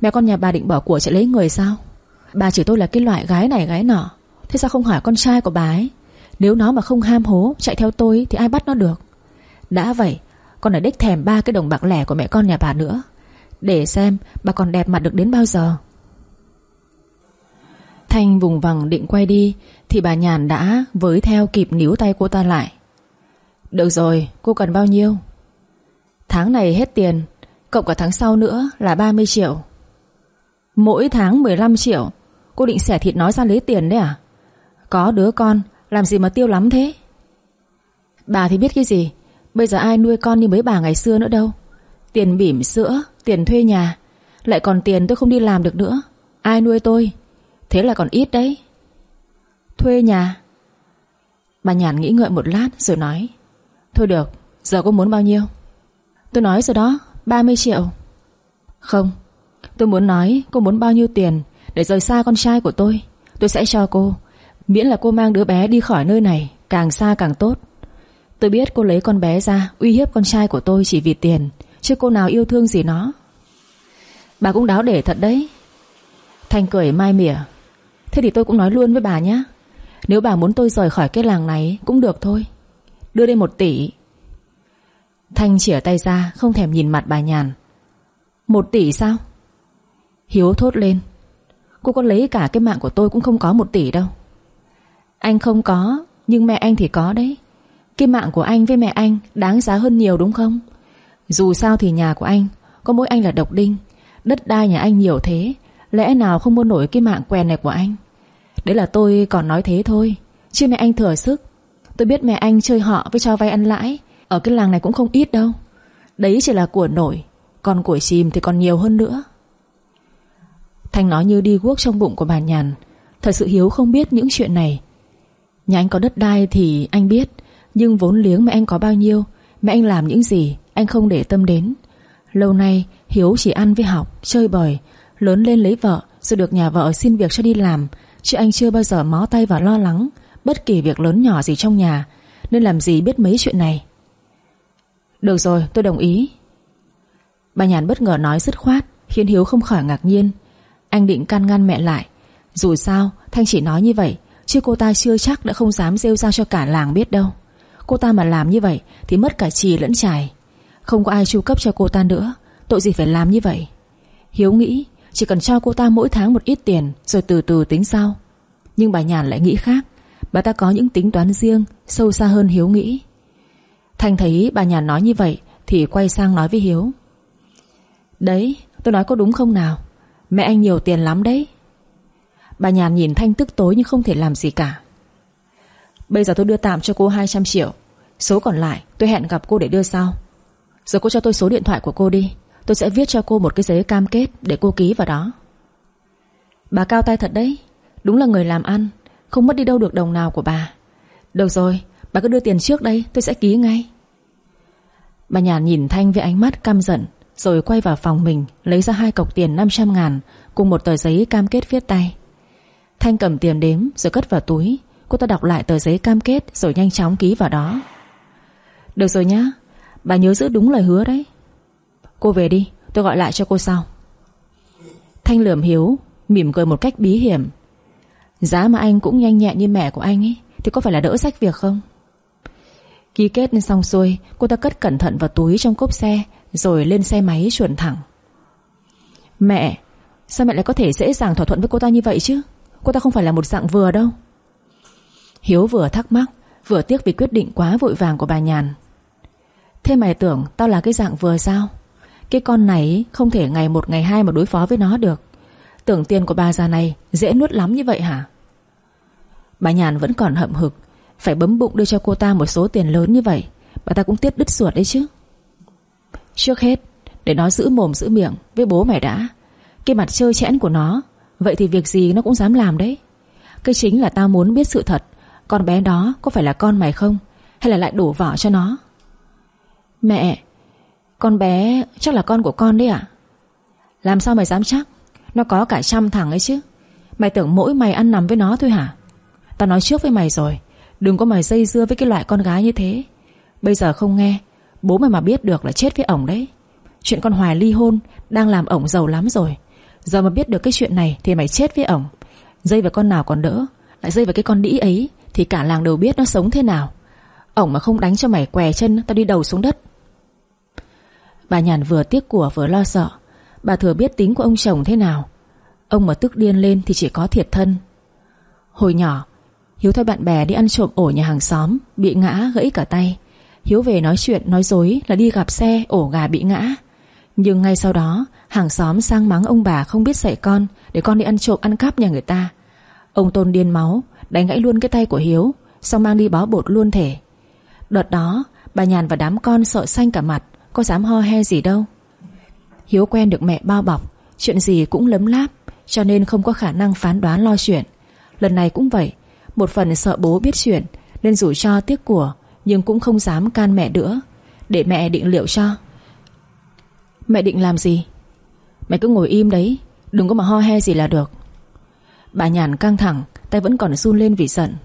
Mẹ con nhà bà định bỏ của chạy lấy người sao? Bà chửi tôi là cái loại gái này gái nọ. Thế sao không hỏi con trai của bà ấy? Nếu nó mà không ham hố, chạy theo tôi Thì ai bắt nó được? Đã vậy, Con ở đích thèm ba cái đồng bạc lẻ của mẹ con nhà bà nữa. Để xem bà còn đẹp mặt được đến bao giờ. Thanh vùng vằng định quay đi, Thì bà Nhàn đã với theo kịp níu tay cô ta lại. Được rồi, cô cần bao nhiêu? Tháng này hết tiền, Cộng cả tháng sau nữa là 30 triệu. Mỗi tháng 15 triệu, Cô định xẻ thịt nói ra lấy tiền đấy à? Có đứa con, Làm gì mà tiêu lắm thế? Bà thì biết cái gì, Bây giờ ai nuôi con như mấy bà ngày xưa nữa đâu? Tiền bỉm sữa, Tiền thuê nhà. Lại còn tiền tôi không đi làm được nữa. Ai nuôi tôi? Thế là còn ít đấy. Thuê nhà. Bà Nhàn nghĩ ngợi một lát rồi nói, Thôi được, Giờ cô muốn bao nhiêu? Tôi nói rồi đó 30 triệu. Không, Tôi muốn nói cô muốn bao nhiêu tiền Để rời xa con trai của tôi. Tôi sẽ cho cô, Miễn là cô mang đứa bé đi khỏi nơi này, Càng xa càng tốt. Tôi biết cô lấy con bé ra Uy hiếp con trai của tôi chỉ vì tiền Chứ cô nào yêu thương gì nó? Bà cũng đáo để thật đấy. Thanh cười mai mỉa. Thế thì tôi cũng nói luôn với bà nhé. Nếu bà muốn tôi rời khỏi cái làng này Cũng được thôi. Đưa đây một tỷ. Thanh chỉa tay ra, Không thèm nhìn mặt bà nhàn. Một tỷ sao? Hiếu thốt lên. Cô có lấy cả cái mạng của tôi cũng không có một tỷ đâu. Anh không có, Nhưng mẹ anh thì có đấy. Cái mạng của anh với mẹ anh Đáng giá hơn nhiều đúng không? Dù sao thì nhà của anh Có mỗi anh là độc đinh. Đất đai nhà anh nhiều thế, Lẽ nào không mua nổi cái mạng quen này của anh? Đấy là tôi còn nói thế thôi, Chứ mẹ anh thừa sức. Tôi biết mẹ anh chơi họ với cho vay ăn lãi, Ở cái làng này cũng không ít đâu. Đấy chỉ là của nổi, Còn của chìm thì còn nhiều hơn nữa. Thanh nói như đi guốc trong bụng của bà Nhàn, Thật sự Hiếu không biết những chuyện này. Nhà anh có đất đai thì anh biết, Nhưng vốn liếng mẹ anh có bao nhiêu, Mẹ anh làm những gì? Anh không để tâm đến. Lâu nay, Hiếu chỉ ăn với học, Chơi bời. Lớn lên lấy vợ Rồi được nhà vợ xin việc cho đi làm. Chứ anh chưa bao giờ mó tay vào lo lắng Bất kỳ việc lớn nhỏ gì trong nhà. Nên làm gì biết mấy chuyện này? Được rồi, tôi đồng ý. Bà Nhàn bất ngờ nói dứt khoát, Khiến Hiếu không khỏi ngạc nhiên. Anh định can ngăn mẹ lại. Dù sao, Thanh chỉ nói như vậy, Chứ cô ta chưa chắc đã không dám rêu ra cho cả làng biết đâu. Cô ta mà làm như vậy Thì mất cả trì lẫn trải. Không có ai chu cấp cho cô ta nữa. Tội gì phải làm như vậy? Hiếu nghĩ, chỉ cần cho cô ta mỗi tháng một ít tiền, Rồi từ từ tính sau. Nhưng bà Nhàn lại nghĩ khác. Bà ta có những tính toán riêng, Sâu xa hơn Hiếu nghĩ. Thanh thấy bà Nhàn nói như vậy, Thì quay sang nói với Hiếu. Đấy, tôi nói có đúng không nào? Mẹ anh nhiều tiền lắm đấy. Bà Nhàn nhìn Thanh tức tối nhưng không thể làm gì cả. Bây giờ tôi đưa tạm cho cô 200 triệu. Số còn lại, tôi hẹn gặp cô để đưa sau. Giờ cô cho tôi số điện thoại của cô đi. Tôi sẽ viết cho cô một cái giấy cam kết Để cô ký vào đó. Bà cao tay thật đấy. Đúng là người làm ăn. Không mất đi đâu được đồng nào của bà. Được rồi, bà cứ đưa tiền trước đây, tôi sẽ ký ngay. Bà Nhàn nhìn Thanh với ánh mắt căm giận, Rồi quay vào phòng mình, Lấy ra hai cọc tiền 500 ngàn, Cùng một tờ giấy cam kết viết tay. Thanh cầm tiền đếm, rồi cất vào túi. Cô ta đọc lại tờ giấy cam kết, Rồi nhanh chóng ký vào đó. Được rồi nhá. Bà nhớ giữ đúng lời hứa đấy. Cô về đi, tôi gọi lại cho cô sau. Thanh lườm Hiếu Mỉm cười một cách bí hiểm. Giá mà anh cũng nhanh nhẹn như mẹ của anh ấy, Thì có phải là đỡ sách việc không? Ký kết xong xuôi, Cô ta cất cẩn thận vào túi trong cốp xe, Rồi lên xe máy chuẩn thẳng. Mẹ, Sao mẹ lại có thể dễ dàng thỏa thuận với cô ta như vậy chứ? Cô ta không phải là một dạng vừa đâu. Hiếu vừa thắc mắc, Vừa tiếc vì quyết định quá vội vàng của bà Nhàn. Thế mày tưởng tao là cái dạng vừa sao? Cái con này không thể ngày một ngày hai mà đối phó với nó được. Tưởng tiền của bà già này Dễ nuốt lắm như vậy hả? Bà Nhàn vẫn còn hậm hực, Phải bấm bụng đưa cho cô ta một số tiền lớn như vậy, Bà ta cũng tiếc đứt ruột đấy chứ. Trước hết, Để nó giữ mồm giữ miệng với bố mày đã. Cái mặt chơi chẽn của nó, Vậy thì việc gì nó cũng dám làm đấy. Cái chính là tao muốn biết sự thật, Con bé đó có phải là con mày không, Hay là lại đổ vỏ cho nó? Mẹ, Con bé chắc là con của con đấy ạ. Làm sao mày dám chắc? Nó có cả trăm thằng ấy chứ. Mày tưởng mỗi mày ăn nằm với nó thôi hả? Tao nói trước với mày rồi, Đừng có mày dây dưa với cái loại con gái như thế. Bây giờ không nghe, Bố mày mà biết được là chết với ổng đấy. Chuyện con Hoài ly hôn Đang làm ổng giàu lắm rồi. Giờ mà biết được cái chuyện này Thì mày chết với ổng. Dây vào con nào còn đỡ, Lại dây vào cái con đĩ ấy Thì cả làng đều biết nó sống thế nào. Ổng mà không đánh cho mày què chân, Tao đi đầu xuống đất. Bà Nhàn vừa tiếc của vừa lo sợ. Bà thừa biết tính của ông chồng thế nào. Ông mà tức điên lên thì chỉ có thiệt thân. Hồi nhỏ, Hiếu theo bạn bè đi ăn trộm ổ nhà hàng xóm, Bị ngã gãy cả tay. Hiếu về nói chuyện, nói dối là đi gặp xe ổ gà bị ngã. Nhưng ngay sau đó, Hàng xóm sang mắng ông bà không biết dạy con Để con đi ăn trộm ăn cắp nhà người ta. Ông Tôn điên máu, Đánh gãy luôn cái tay của Hiếu Xong mang đi bó bột luôn thể. Đợt đó, bà Nhàn và đám con sợ xanh cả mặt. Có dám ho he gì đâu. Hiếu quen được mẹ bao bọc, Chuyện gì cũng lấm láp, Cho nên không có khả năng phán đoán lo chuyện. Lần này cũng vậy, Một phần sợ bố biết chuyện, Nên rủ cho tiếc của, Nhưng cũng không dám can mẹ nữa. Để mẹ định liệu cho. Mẹ định làm gì? Mẹ cứ ngồi im đấy, Đừng có mà ho he gì là được. Bà nhàn căng thẳng, Tay vẫn còn run lên vì giận.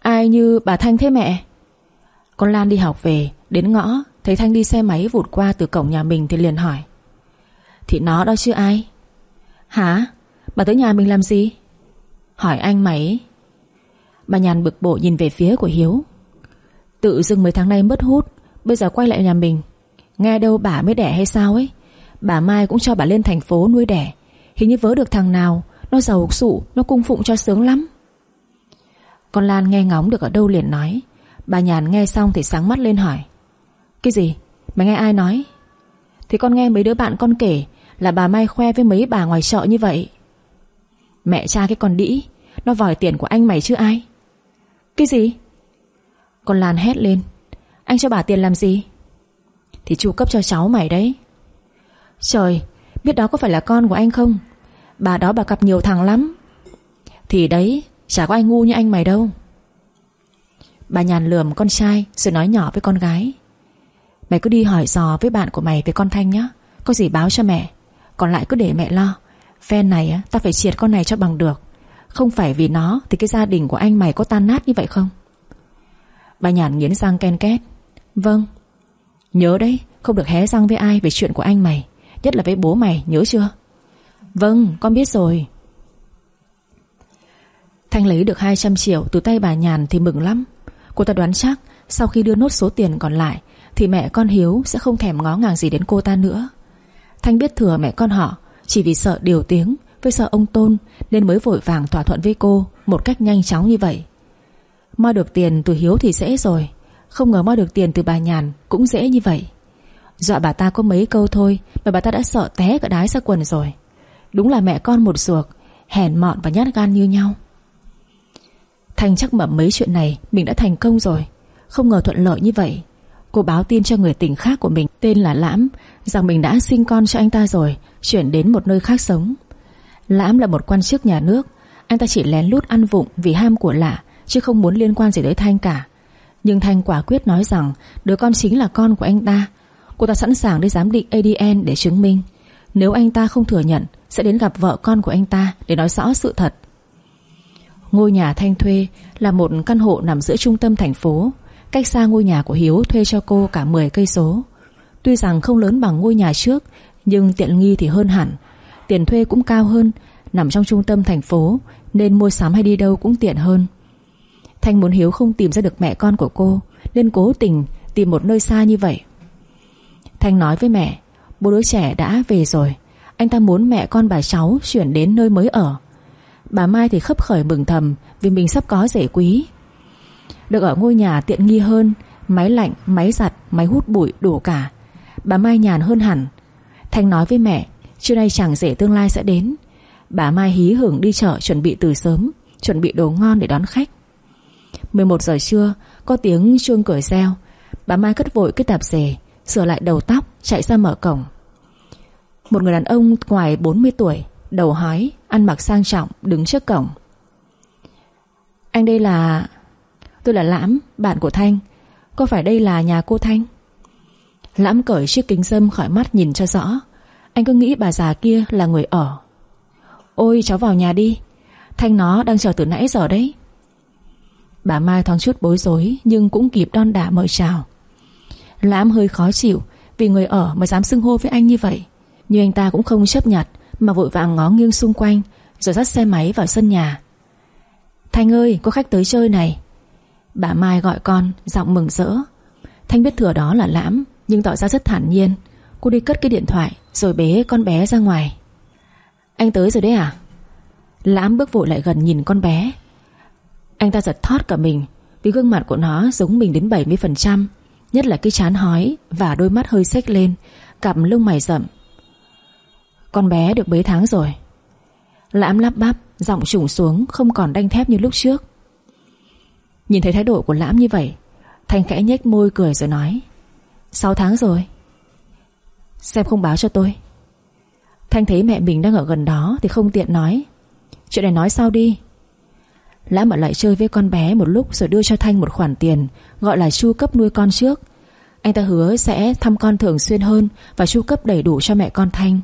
Ai như bà Thanh thế mẹ? Con Lan đi học về, Đến ngõ. Thấy Thanh đi xe máy vụt qua từ cổng nhà mình Thì liền hỏi. Thì nó đó chứ ai? Hả? Bà tới nhà mình làm gì? Hỏi anh mày Bà nhàn bực bội nhìn về phía của Hiếu. Tự dưng mấy tháng nay mất hút Bây giờ quay lại nhà mình. Nghe đâu bà mới đẻ hay sao ấy? Bà Mai cũng cho bà lên thành phố nuôi đẻ. Hình như vớ được thằng nào Nó giàu sụ, nó cung phụng cho sướng lắm. Con Lan nghe ngóng được ở đâu liền nói. Bà Nhàn nghe xong thì sáng mắt lên hỏi. Cái gì? Mày nghe ai nói? Thì con nghe mấy đứa bạn con kể Là bà Mai khoe với mấy bà ngoài chợ như vậy Mẹ cha cái con đĩ, Nó vòi tiền của anh mày chứ ai Cái gì? Con Lan hét lên Anh cho bà tiền làm gì? Thì chu cấp cho cháu mày đấy Trời, Biết đó có phải là con của anh không Bà đó bà gặp nhiều thằng lắm Thì đấy, chả có ai ngu như anh mày đâu Bà nhàn lườm con trai Rồi nói nhỏ với con gái Mày cứ đi hỏi dò với bạn của mày về con Thanh nhá, Có gì báo cho mẹ. Còn lại cứ để mẹ lo. Phen này á, ta phải triệt con này cho bằng được. Không phải vì nó Thì cái gia đình của anh mày có tan nát như vậy không? Bà nhàn nghiến răng ken két. Vâng. Nhớ đấy Không được hé răng với ai về chuyện của anh mày. Nhất là với bố mày nhớ chưa? Vâng con biết rồi. Thanh lấy được 200 triệu từ tay bà Nhàn thì mừng lắm. Cô ta đoán chắc Sau khi đưa nốt số tiền còn lại thì mẹ con Hiếu sẽ không thèm ngó ngàng gì đến cô ta nữa. Thanh biết thừa mẹ con họ, Chỉ vì sợ điều tiếng Với sợ ông Tôn Nên mới vội vàng thỏa thuận với cô Một cách nhanh chóng như vậy. Moi được tiền từ Hiếu thì dễ rồi, Không ngờ moi được tiền từ bà Nhàn Cũng dễ như vậy. Dọa bà ta có mấy câu thôi Mà bà ta đã sợ té cả đái ra quần rồi. Đúng là mẹ con một ruột, Hèn mọn và nhát gan như nhau. Thanh chắc mẩm mấy chuyện này Mình đã thành công rồi, Không ngờ thuận lợi như vậy. Cô báo tin cho người tình khác của mình Tên là Lãm, Rằng mình đã sinh con cho anh ta rồi, Chuyển đến một nơi khác sống. Lãm là một quan chức nhà nước. Anh ta chỉ lén lút ăn vụng vì ham của lạ, Chứ không muốn liên quan gì tới Thanh cả. Nhưng Thanh quả quyết nói rằng Đứa con chính là con của anh ta. Cô ta sẵn sàng đi giám định ADN để chứng minh. Nếu anh ta không thừa nhận, Sẽ đến gặp vợ con của anh ta Để nói rõ sự thật. Ngôi nhà Thanh thuê là một căn hộ nằm giữa trung tâm thành phố. Cách xa ngôi nhà của Hiếu thuê cho cô cả 10 cây số. Tuy rằng không lớn bằng ngôi nhà trước, Nhưng tiện nghi thì hơn hẳn. Tiền thuê cũng cao hơn, Nằm trong trung tâm thành phố, Nên mua sắm hay đi đâu cũng tiện hơn. Thanh muốn Hiếu không tìm ra được mẹ con của cô, Nên cố tình tìm một nơi xa như vậy. Thanh nói với mẹ, Bố đứa trẻ đã về rồi. Anh ta muốn mẹ con bà cháu chuyển đến nơi mới ở. Bà Mai thì khấp khởi mừng thầm Vì mình sắp có rể quý. Được ở ngôi nhà tiện nghi hơn Máy lạnh, máy giặt, máy hút bụi đủ cả. Bà Mai nhàn hơn hẳn. Thanh nói với mẹ Trưa nay chẳng rể tương lai sẽ đến. Bà Mai hí hưởng đi chợ chuẩn bị từ sớm Chuẩn bị đồ ngon để đón khách. 11 giờ trưa Có tiếng chuông cửa reo. Bà Mai cất vội cái tạp dề Sửa lại đầu tóc chạy ra mở cổng. Một người đàn ông ngoài 40 tuổi Đầu hói Ăn mặc sang trọng đứng trước cổng. Anh đây là Tôi là Lãm, Bạn của Thanh. Có phải đây là nhà cô Thanh? Lãm cởi chiếc kính dâm khỏi mắt nhìn cho rõ. Anh cứ nghĩ bà già kia là người ở. Ôi, cháu vào nhà đi. Thanh nó đang chờ từ nãy giờ đấy. Bà Mai thoáng chút bối rối, Nhưng cũng kịp đon đả mời chào. Lãm hơi khó chịu, Vì người ở mà dám xưng hô với anh như vậy. Nhưng anh ta cũng không chấp nhận, Mà vội vàng ngó nghiêng xung quanh, Rồi dắt xe máy vào sân nhà. Thanh ơi, có khách tới chơi này. Bà Mai gọi con, Giọng mừng rỡ. Thanh biết thừa đó là Lãm, Nhưng tỏ ra rất thản nhiên. Cô đi cất cái điện thoại, Rồi bế con bé ra ngoài. Anh tới rồi đấy à? Lãm bước vội lại gần nhìn con bé. Anh ta giật thót cả mình, Vì gương mặt của nó giống mình đến 70% Nhất là cái chán hói Và đôi mắt hơi xếch lên, Cặp lông mày rậm. Con bé được bế tháng rồi. Lãm lắp bắp, Giọng trùng xuống, không còn đanh thép như lúc trước. Nhìn thấy thái độ của Lãm như vậy, Thanh khẽ nhếch môi cười rồi nói 6 tháng rồi. Xem không báo cho tôi. Thanh thấy mẹ mình đang ở gần đó Thì không tiện nói, Chuyện này nói sau đi. Lãm ở lại chơi với con bé một lúc Rồi đưa cho Thanh một khoản tiền, Gọi là chu cấp nuôi con trước. Anh ta hứa sẽ thăm con thường xuyên hơn Và chu cấp đầy đủ cho mẹ con Thanh.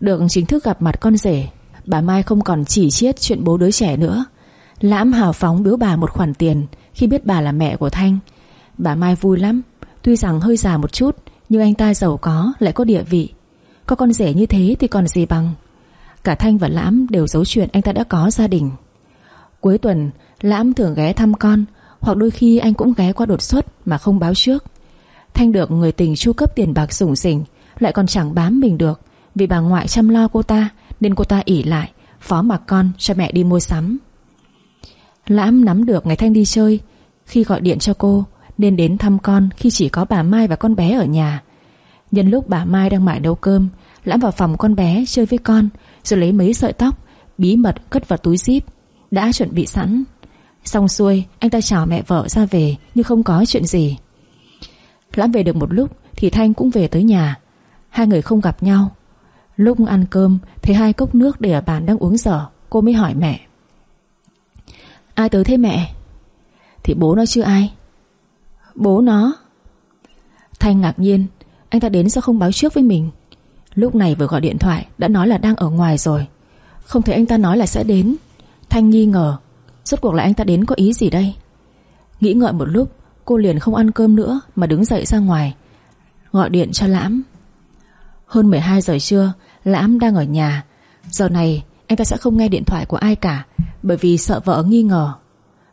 Được chính thức gặp mặt con rể, Bà Mai không còn chỉ chiết chuyện bố đứa trẻ nữa. Lãm hào phóng biếu bà một khoản tiền Khi biết bà là mẹ của Thanh. Bà Mai vui lắm, Tuy rằng hơi già một chút, Nhưng anh ta giàu có, lại có địa vị. Có con rể như thế thì còn gì bằng. Cả Thanh và Lãm đều giấu chuyện anh ta đã có gia đình. Cuối tuần, Lãm thường ghé thăm con, Hoặc đôi khi anh cũng ghé qua đột xuất Mà không báo trước. Thanh được người tình chu cấp tiền bạc sủng sỉnh Lại còn chẳng bám mình được. Vì bà ngoại chăm lo cô ta, Nên cô ta ỉ lại, Phó mặc con cho mẹ đi mua sắm. Lãm nắm được ngày Thanh đi chơi. Khi gọi điện cho cô, Nên đến thăm con khi chỉ có bà Mai và con bé ở nhà. Nhân lúc bà Mai đang mải nấu cơm, Lãm vào phòng con bé chơi với con, Rồi lấy mấy sợi tóc, Bí mật cất vào túi zip, đã chuẩn bị sẵn. Xong xuôi, anh ta chào mẹ vợ ra về, Nhưng không có chuyện gì. Lãm về được một lúc, Thì Thanh cũng về tới nhà. Hai người không gặp nhau. Lúc ăn cơm, Thấy hai cốc nước để ở bàn đang uống dở, Cô mới hỏi mẹ. Ai tới thế mẹ? Thì bố nó chứ ai? Bố nó. Thanh ngạc nhiên, Anh ta đến sao không báo trước với mình. Lúc này vừa gọi điện thoại, Đã nói là đang ở ngoài rồi. Không thể anh ta nói là sẽ đến. Thanh nghi ngờ, Rốt cuộc là anh ta đến có ý gì đây? Nghĩ ngợi một lúc, Cô liền không ăn cơm nữa Mà đứng dậy ra ngoài. Gọi điện cho Lãm. Hơn 12 giờ trưa, Lãm đang ở nhà. Giờ này anh ta sẽ không nghe điện thoại của ai cả, Bởi vì sợ vợ nghi ngờ.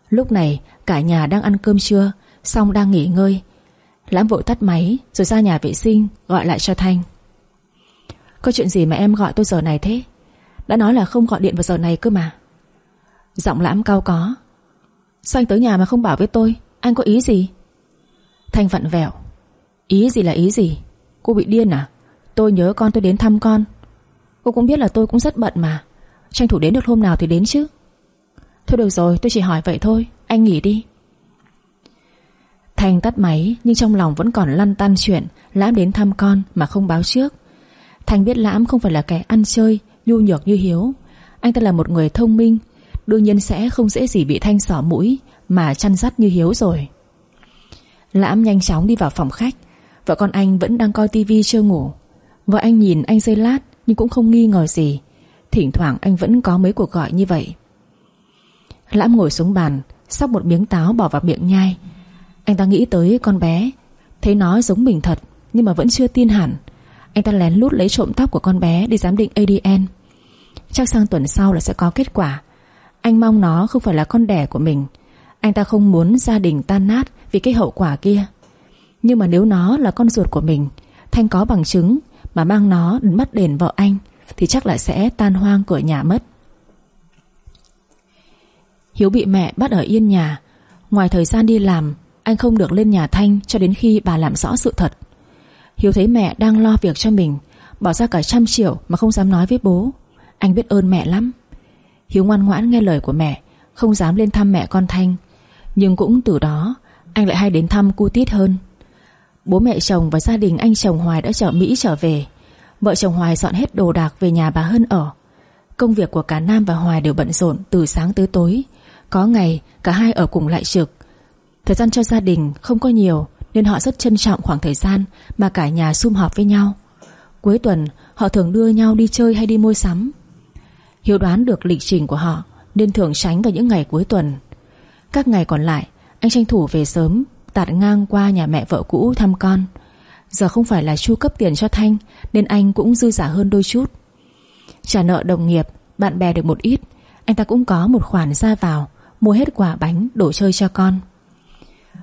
Lúc này, cả nhà đang ăn cơm trưa, Xong đang nghỉ ngơi. Lãm vội tắt máy, Rồi ra nhà vệ sinh, gọi lại cho Thanh. Có chuyện gì mà em gọi tôi giờ này thế? Đã nói là không gọi điện vào giờ này cơ mà. Giọng lãm cao có. Sao anh tới nhà mà không bảo với tôi? Anh có ý gì? Thanh vặn vẹo. Ý gì là ý gì? Cô bị điên à? Tôi nhớ con tôi đến thăm con. Cô cũng biết là tôi cũng rất bận mà. Tranh thủ đến được hôm nào thì đến chứ. Thôi được rồi, tôi chỉ hỏi vậy thôi. Anh nghỉ đi. Thanh tắt máy, nhưng trong lòng vẫn còn lăn tăn chuyện Lãm đến thăm con mà không báo trước. Thanh biết Lãm không phải là kẻ ăn chơi, Nhu nhược như Hiếu. Anh ta là một người thông minh, Đương nhiên sẽ không dễ gì bị Thanh sỏ mũi Mà chăn dắt như Hiếu rồi. Lãm nhanh chóng đi vào phòng khách. Vợ con anh vẫn đang coi tivi chưa ngủ. Vợ anh nhìn anh giây lát, Nhưng cũng không nghi ngờ gì. Thỉnh thoảng anh vẫn có mấy cuộc gọi như vậy. Lãm ngồi xuống bàn Sóc một miếng táo bỏ vào miệng nhai. Anh ta nghĩ tới con bé, Thấy nó giống mình thật, Nhưng mà vẫn chưa tin hẳn. Anh ta lén lút lấy trộm tóc của con bé Đi giám định ADN Chắc sang tuần sau là sẽ có kết quả. Anh mong nó không phải là con đẻ của mình. Anh ta không muốn gia đình tan nát Vì cái hậu quả kia. Nhưng mà nếu nó là con ruột của mình, Thanh có bằng chứng Mà mang nó đến bắt đền vợ anh thì chắc là sẽ tan hoang cửa nhà mất. Hiếu bị mẹ bắt ở yên nhà. Ngoài thời gian đi làm, Anh không được lên nhà Thanh cho đến khi bà làm rõ sự thật. Hiếu thấy mẹ đang lo việc cho mình, Bỏ ra cả trăm triệu mà không dám nói với bố. Anh biết ơn mẹ lắm. Hiếu ngoan ngoãn nghe lời của mẹ, Không dám lên thăm mẹ con Thanh. Nhưng cũng từ đó, Anh lại hay đến thăm cu tít hơn. Bố mẹ chồng và gia đình anh chồng Hoài đã trở Mỹ trở về. Vợ chồng Hoài dọn hết đồ đạc về nhà bà Hân ở. Công việc của cả Nam và Hoài đều bận rộn từ sáng tới tối. Có ngày, cả hai ở cùng lại trực. Thời gian cho gia đình không có nhiều, Nên họ rất trân trọng khoảng thời gian Mà cả nhà sum họp với nhau. Cuối tuần, họ thường đưa nhau đi chơi hay đi mua sắm. Hiếu đoán được lịch trình của họ, Nên thường tránh vào những ngày cuối tuần. Các ngày còn lại, Anh tranh thủ về sớm, Tạt ngang qua nhà mẹ vợ cũ thăm con. Giờ không phải là chu cấp tiền cho Thanh, Nên anh cũng dư giả hơn đôi chút. Trả nợ đồng nghiệp, Bạn bè được một ít, Anh ta cũng có một khoản ra vào, Mua hết quả bánh, đồ chơi cho con.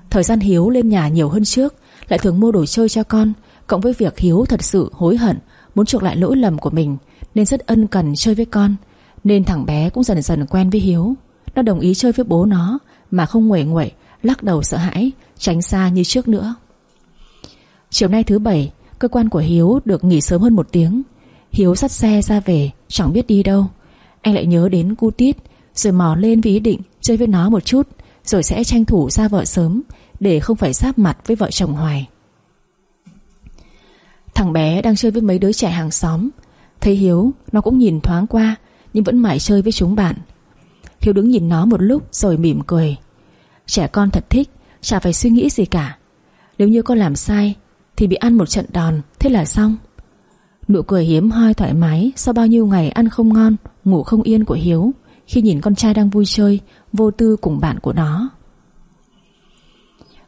Thời gian Hiếu lên nhà nhiều hơn trước, Lại thường mua đồ chơi cho con, Cộng với việc Hiếu thật sự hối hận, Muốn chuộc lại lỗi lầm của mình, Nên rất ân cần chơi với con, Nên thằng bé cũng dần dần quen với Hiếu. Nó đồng ý chơi với bố nó, Mà không nguệ nguậy Lắc đầu sợ hãi, Tránh xa như trước nữa. Chiều nay thứ bảy, Cơ quan của Hiếu được nghỉ sớm hơn một tiếng. Hiếu dắt xe ra về, Chẳng biết đi đâu. Anh lại nhớ đến cu tít, Rồi mò lên với ý định chơi với nó một chút, Rồi sẽ tranh thủ ra vợ sớm, Để không phải giáp mặt với vợ chồng Hoài. Thằng bé đang chơi với mấy đứa trẻ hàng xóm. Thấy Hiếu, Nó cũng nhìn thoáng qua, Nhưng vẫn mãi chơi với chúng bạn. Hiếu đứng nhìn nó một lúc rồi mỉm cười. Trẻ con thật thích, Chả phải suy nghĩ gì cả. Nếu như con làm sai thì bị ăn một trận đòn. Thế là xong. Nụ cười hiếm hoi thoải mái, Sau bao nhiêu ngày ăn không ngon, Ngủ không yên của Hiếu, Khi nhìn con trai đang vui chơi, Vô tư cùng bạn của nó.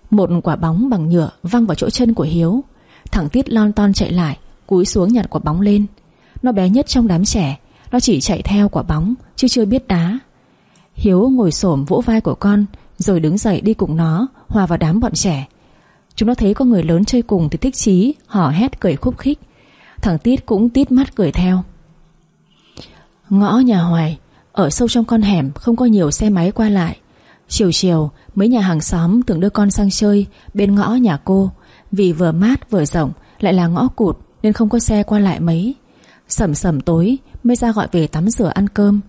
Một quả bóng bằng nhựa Văng vào chỗ chân của Hiếu. Thằng Tiết lon ton chạy lại, Cúi xuống nhặt quả bóng lên. Nó bé nhất trong đám trẻ, Nó chỉ chạy theo quả bóng, Chứ chưa biết đá. Hiếu ngồi xổm vỗ vai của con, Rồi đứng dậy đi cùng nó, Hòa vào đám bọn trẻ. Chúng nó thấy có người lớn chơi cùng thì thích chí họ hét cười khúc khích. Thằng Tít cũng tít mắt cười theo. Ngõ nhà Hoài, Ở sâu trong con hẻm, Không có nhiều xe máy qua lại. Chiều chiều, mấy nhà hàng xóm thường đưa con sang chơi Bên ngõ nhà cô. Vì vừa mát vừa rộng, Lại là ngõ cụt nên không có xe qua lại mấy. Sẩm sẩm tối, mới ra gọi về tắm rửa ăn cơm.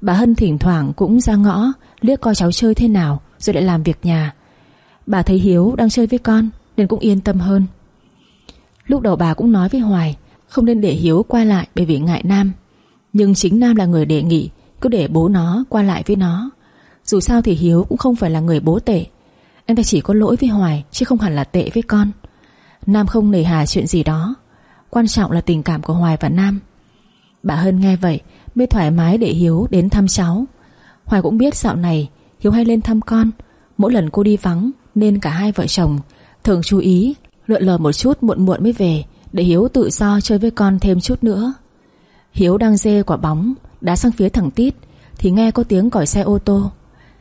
Bà Hân thỉnh thoảng cũng ra ngõ, Liếc coi cháu chơi thế nào, Rồi lại làm việc nhà. Bà thấy Hiếu đang chơi với con, Nên cũng yên tâm hơn. Lúc đầu bà cũng nói với Hoài, Không nên để Hiếu qua lại bởi vì ngại Nam. Nhưng chính Nam là người đề nghị, Cứ để bố nó qua lại với nó. Dù sao thì Hiếu cũng không phải là người bố tệ. Anh ta chỉ có lỗi với Hoài, Chứ không hẳn là tệ với con. Nam không nề hà chuyện gì đó. Quan trọng là tình cảm của Hoài và Nam. Bà Hân nghe vậy, Mới thoải mái để Hiếu đến thăm cháu. Hoài cũng biết dạo này Hiếu hay lên thăm con. Mỗi lần cô đi vắng nên cả hai vợ chồng Thường chú ý Lượn lờ một chút muộn muộn mới về Để Hiếu tự do chơi với con thêm chút nữa. Hiếu đang dê quả bóng, Đá sang phía thằng Tít, Thì nghe có tiếng còi xe ô tô.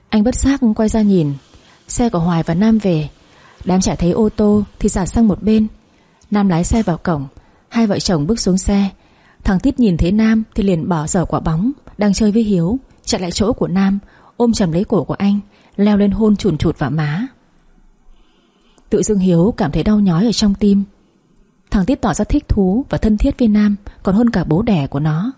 Anh bất giác quay ra nhìn, Xe của Hoài và Nam về. Đám trẻ thấy ô tô thì giả sang một bên. Nam lái xe vào cổng, Hai vợ chồng bước xuống xe. Thằng Tít nhìn thấy Nam thì liền bỏ dở quả bóng, Đang chơi với Hiếu, Chạy lại chỗ của Nam, Ôm chầm lấy cổ của anh, Leo lên hôn chùn chụt vào má. Tự dưng Hiếu cảm thấy đau nhói ở trong tim. Thằng Tiết tỏ ra thích thú Và thân thiết với Nam, Còn hơn cả bố đẻ của nó.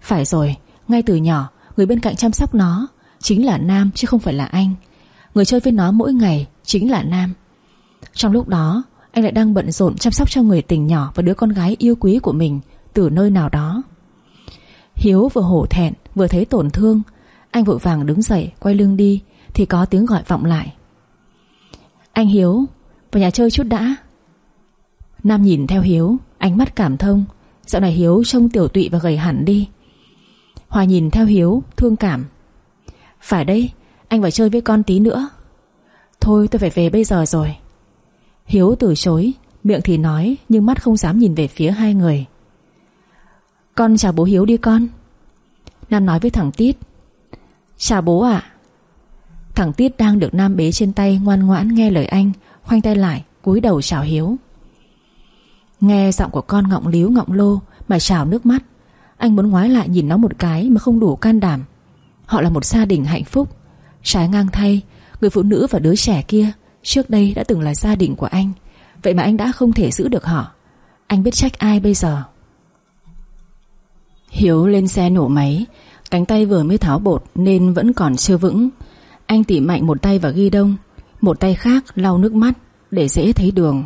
Phải rồi, Ngay từ nhỏ, Người bên cạnh chăm sóc nó Chính là Nam chứ không phải là anh. Người chơi với nó mỗi ngày Chính là Nam. Trong lúc đó, Anh lại đang bận rộn chăm sóc cho người tình nhỏ Và đứa con gái yêu quý của mình Từ nơi nào đó. Hiếu vừa hổ thẹn, Vừa thấy tổn thương. Anh vội vàng đứng dậy, Quay lưng đi, Thì có tiếng gọi vọng lại. Anh Hiếu vào nhà chơi chút đã. Nam nhìn theo Hiếu, Ánh mắt cảm thông. Dạo này Hiếu trông tiểu tụy và gầy hẳn đi. Hòa nhìn theo Hiếu, Thương cảm. Phải đây Anh phải chơi với con tí nữa. Thôi, tôi phải về bây giờ rồi. Hiếu từ chối, Miệng thì nói, Nhưng mắt không dám nhìn về phía hai người. Con chào bố Hiếu đi con. Nam nói với thằng Tít. Chào bố ạ. Thằng Tít đang được Nam bế trên tay Ngoan ngoãn nghe lời anh. Khoanh tay lại, cúi đầu chào Hiếu. Nghe giọng của con ngọng líu, ngọng lô Mà chào nước mắt, Anh muốn ngoái lại nhìn nó một cái mà không đủ can đảm. Họ là một gia đình hạnh phúc. Trái ngang thay, Người phụ nữ và đứa trẻ kia Trước đây đã từng là gia đình của anh. Vậy mà anh đã không thể giữ được họ. Anh biết trách ai bây giờ? Hiếu lên xe nổ máy, Cánh tay vừa mới tháo bột Nên vẫn còn chưa vững. Anh tỉ mạnh một tay vào ghi đông. Một tay khác lau nước mắt Để dễ thấy đường.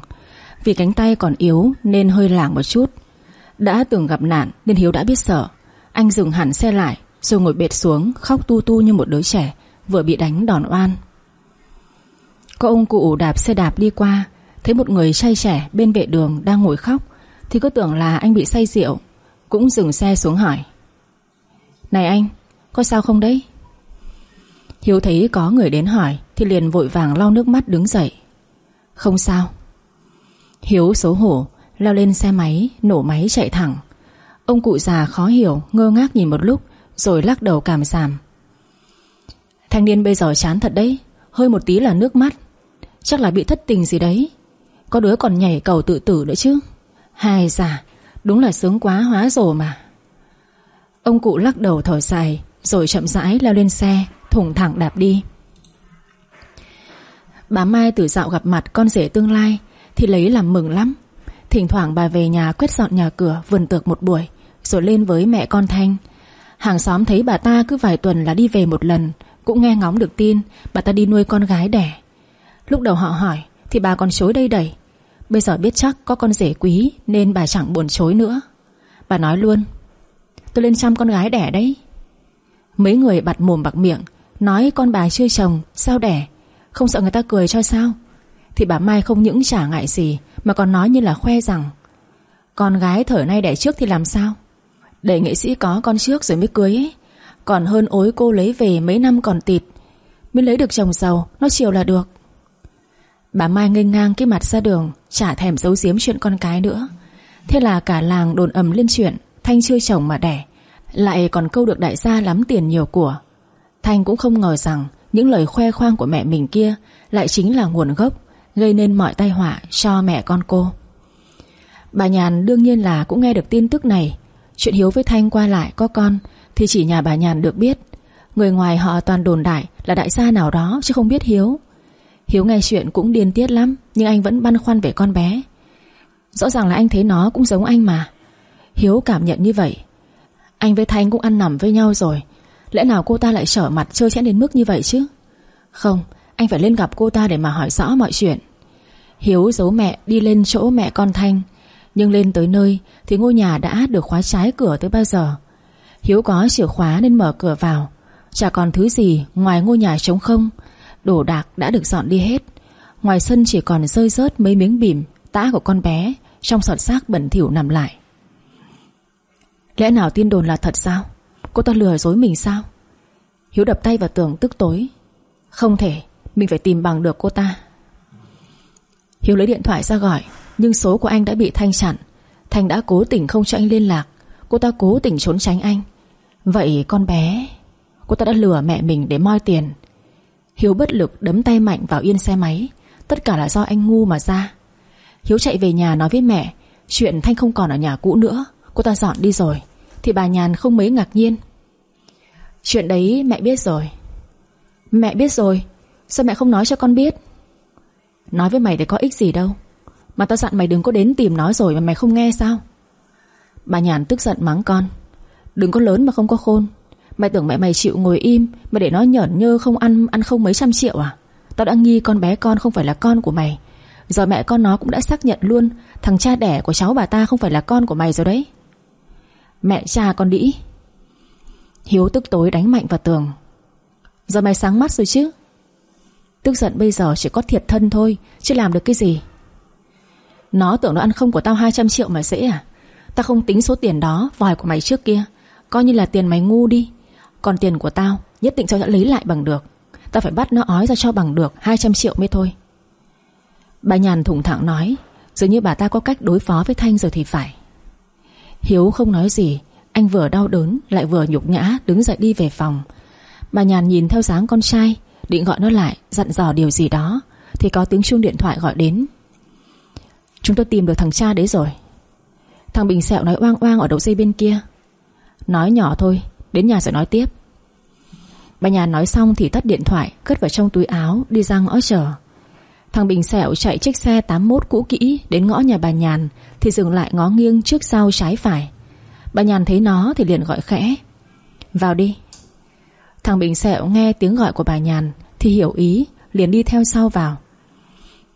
Vì cánh tay còn yếu nên hơi lảng một chút. Đã từng gặp nạn nên Hiếu đã biết sợ. Anh dừng hẳn xe lại Rồi ngồi bệt xuống khóc tu tu như một đứa trẻ, Vừa bị đánh đòn oan. Có ông cụ đạp xe đạp đi qua, Thấy một người say trẻ bên vệ đường đang ngồi khóc, Thì cứ tưởng là anh bị say rượu, Cũng dừng xe xuống hỏi. Này anh, Có sao không đấy? Hiếu thấy có người đến hỏi, Thì liền vội vàng lau nước mắt đứng dậy. Không sao. Hiếu xấu hổ, Leo lên xe máy, Nổ máy chạy thẳng. Ông cụ già khó hiểu, Ngơ ngác nhìn một lúc, Rồi lắc đầu cảm giảm. Thanh niên bây giờ chán thật đấy, Hơi một tí là nước mắt. Chắc là bị thất tình gì đấy. Có đứa còn nhảy cầu tự tử nữa chứ. Hai già, Đúng là sướng quá hóa rồ mà. Ông cụ lắc đầu thở dài, Rồi chậm rãi leo lên xe. Thủng thẳng đạp đi. Bà Mai từ dạo gặp mặt con rể tương lai, Thì lấy làm mừng lắm. Thỉnh thoảng bà về nhà quét dọn nhà cửa, Vườn tược một buổi, Rồi lên với mẹ con Thanh. Hàng xóm thấy bà ta cứ vài tuần là đi về một lần, Cũng nghe ngóng được tin Bà ta đi nuôi con gái đẻ. Lúc đầu họ hỏi, Thì bà còn chối đây đẩy. Bây giờ biết chắc có con rể quý, Nên bà chẳng buồn chối nữa. Bà nói luôn, Tôi lên chăm con gái đẻ đấy. Mấy người bặt mồm bạc miệng Nói con bà chưa chồng, Sao đẻ? Không sợ người ta cười cho sao? Thì bà Mai không những chả ngại gì, Mà còn nói như là khoe rằng, Con gái thở nay đẻ trước thì làm sao? Để nghệ sĩ có con trước rồi mới cưới ấy. Còn hơn ối cô lấy về mấy năm còn tịt, Mới lấy được chồng giàu, Nó chiều là được. Bà Mai nghênh ngang cái mặt ra đường, Chả thèm giấu giếm chuyện con cái nữa. Thế là cả làng đồn ầm lên chuyện, Thanh chưa chồng mà đẻ, Lại còn câu được đại gia lắm tiền nhiều của. Thanh cũng không ngờ rằng Những lời khoe khoang của mẹ mình kia Lại chính là nguồn gốc Gây nên mọi tai họa cho mẹ con cô. Bà Nhàn đương nhiên là cũng nghe được tin tức này. Chuyện Hiếu với Thanh qua lại có con Thì chỉ nhà bà Nhàn được biết. Người ngoài họ toàn đồn đại là đại gia nào đó Chứ không biết Hiếu. Hiếu nghe chuyện cũng điên tiết lắm, Nhưng anh vẫn băn khoăn về con bé. Rõ ràng là anh thấy nó cũng giống anh mà. Hiếu cảm nhận như vậy. Anh với Thanh cũng ăn nằm với nhau rồi Lẽ nào cô ta lại trở mặt chơi chẽn đến mức như vậy chứ? Không, Anh phải lên gặp cô ta để mà hỏi rõ mọi chuyện. Hiếu giấu mẹ, đi lên chỗ mẹ con Thanh. Nhưng lên tới nơi Thì ngôi nhà đã được khóa trái cửa tới bao giờ? Hiếu có chìa khóa nên mở cửa vào. Chả còn thứ gì ngoài ngôi nhà trống không, Đồ đạc đã được dọn đi hết. Ngoài sân chỉ còn rơi rớt mấy miếng bìm, Tã của con bé, Trong sọt xác bẩn thỉu nằm lại. Lẽ nào tin đồn là thật sao? Cô ta lừa dối mình sao? Hiếu đập tay vào tường tức tối. Không thể, Mình phải tìm bằng được cô ta. Hiếu lấy điện thoại ra gọi, Nhưng số của anh đã bị Thanh chặn. Thanh đã cố tình không cho anh liên lạc. Cô ta cố tình trốn tránh anh. Vậy con bé, Cô ta đã lừa mẹ mình để moi tiền. Hiếu bất lực đấm tay mạnh vào yên xe máy. Tất cả là do anh ngu mà ra. Hiếu chạy về nhà nói với mẹ, Chuyện Thanh không còn ở nhà cũ nữa. Cô ta dọn đi rồi. Thì bà Nhàn không mấy ngạc nhiên. Chuyện đấy mẹ biết rồi. Mẹ biết rồi, Sao mẹ không nói cho con biết? Nói với mày để có ích gì đâu. Mà tao dặn mày đừng có đến tìm nó rồi Mà mày không nghe sao? Bà Nhàn tức giận mắng con. Đừng có lớn mà không có khôn. Mày tưởng mẹ mày chịu ngồi im Mà để nó nhởn nhơ không ăn Ăn không mấy trăm triệu à? Tao đã nghi con bé con không phải là con của mày. Giờ mẹ con nó cũng đã xác nhận luôn, Thằng cha đẻ của cháu bà ta không phải là con của mày rồi đấy. Mẹ cha con đĩ. Hiếu tức tối đánh mạnh vào tường. Giờ mày sáng mắt rồi chứ? Tức giận bây giờ chỉ có thiệt thân thôi, Chứ làm được cái gì? Nó tưởng nó ăn không của tao 200 triệu mà dễ à? Tao không tính số tiền đó, Vòi của mày trước kia. Coi như là tiền mày ngu đi. Còn tiền của tao, nhất định tao sẽ lấy lại bằng được. Tao phải bắt nó ói ra cho bằng được 200 triệu mới thôi. Bà Nhàn thủng thẳng nói, Dường như bà ta có cách đối phó với Thanh rồi thì phải. Hiếu không nói gì, Anh vừa đau đớn lại vừa nhục nhã Đứng dậy đi về phòng. Bà Nhàn nhìn theo dáng con trai, Định gọi nó lại, dặn dò điều gì đó, Thì có tiếng chuông điện thoại gọi đến. Chúng tôi tìm được thằng cha đấy rồi. Thằng Bình Sẹo nói oang oang ở đầu dây bên kia. Nói nhỏ thôi, Đến nhà sẽ nói tiếp. Bà Nhàn nói xong thì tắt điện thoại, Cất vào trong túi áo, đi ra ngõ chờ. Thằng Bình Sẹo chạy chiếc xe 81 cũ kỹ Đến ngõ nhà bà Nhàn, Thì dừng lại ngó nghiêng trước sau trái phải. Bà Nhàn thấy nó thì liền gọi khẽ. Vào đi. Thằng Bình Sẹo nghe tiếng gọi của bà Nhàn Thì hiểu ý, liền đi theo sau vào.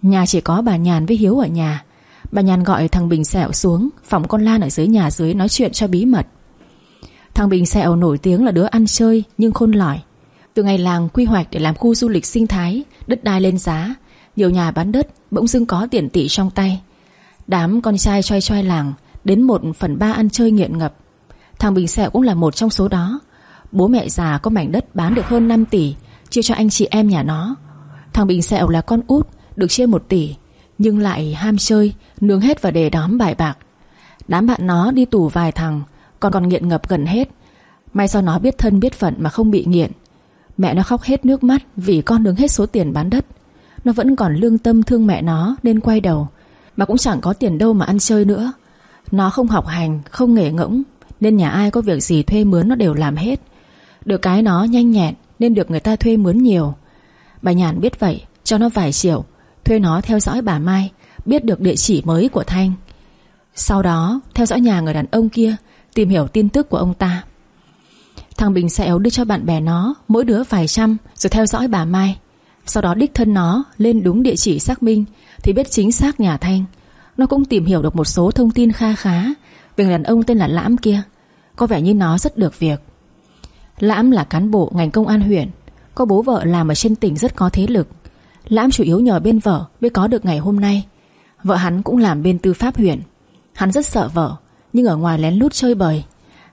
Nhà chỉ có bà Nhàn với Hiếu ở nhà. Bà Nhàn gọi thằng Bình Sẹo xuống Phòng con Lan ở dưới nhà dưới nói chuyện cho bí mật. Thằng Bình Sẹo nổi tiếng là đứa ăn chơi Nhưng khôn lỏi. Từ ngày làng quy hoạch để làm khu du lịch sinh thái, Đất đai lên giá nhiều nhà bán đất bỗng dưng có tiền tỷ trong tay. Đám con trai choai choai làng Đến một phần ba ăn chơi nghiện ngập. Thằng Bình Sẹo cũng là một trong số đó. Bố mẹ già có mảnh đất bán được hơn 5 tỷ, Chia cho anh chị em nhà nó. Thằng Bình Sẹo là con út, Được chia 1 tỷ, Nhưng lại ham chơi, Nướng hết vào đề đóm bài bạc. Đám bạn nó đi tù vài thằng, Còn còn nghiện ngập gần hết. May sao nó biết thân biết phận mà không bị nghiện. Mẹ nó khóc hết nước mắt Vì con nướng hết số tiền bán đất. Nó vẫn còn lương tâm thương mẹ nó Nên quay đầu. Mà cũng chẳng có tiền đâu mà ăn chơi nữa. Nó không học hành, không nghề ngỗng Nên nhà ai có việc gì thuê mướn nó đều làm hết. Được cái nó nhanh nhẹn Nên được người ta thuê mướn nhiều. Bà Nhàn biết vậy Cho nó vài triệu Thuê nó theo dõi bà Mai Biết được địa chỉ mới của Thanh. Sau đó theo dõi nhà người đàn ông kia Tìm hiểu tin tức của ông ta. Thằng Bình Sẹo đưa cho bạn bè nó Mỗi đứa vài trăm Rồi theo dõi bà Mai. Sau đó đích thân nó lên đúng địa chỉ xác minh, Thì biết chính xác nhà Thanh. Nó cũng tìm hiểu được một số thông tin kha khá Về người đàn ông tên là Lãm kia. Có vẻ như nó rất được việc. Lãm là cán bộ ngành công an huyện, Có bố vợ làm ở trên tỉnh rất có thế lực. Lãm chủ yếu nhờ bên vợ Mới có được ngày hôm nay. Vợ hắn cũng làm bên tư pháp huyện. Hắn rất sợ vợ, Nhưng ở ngoài lén lút chơi bời.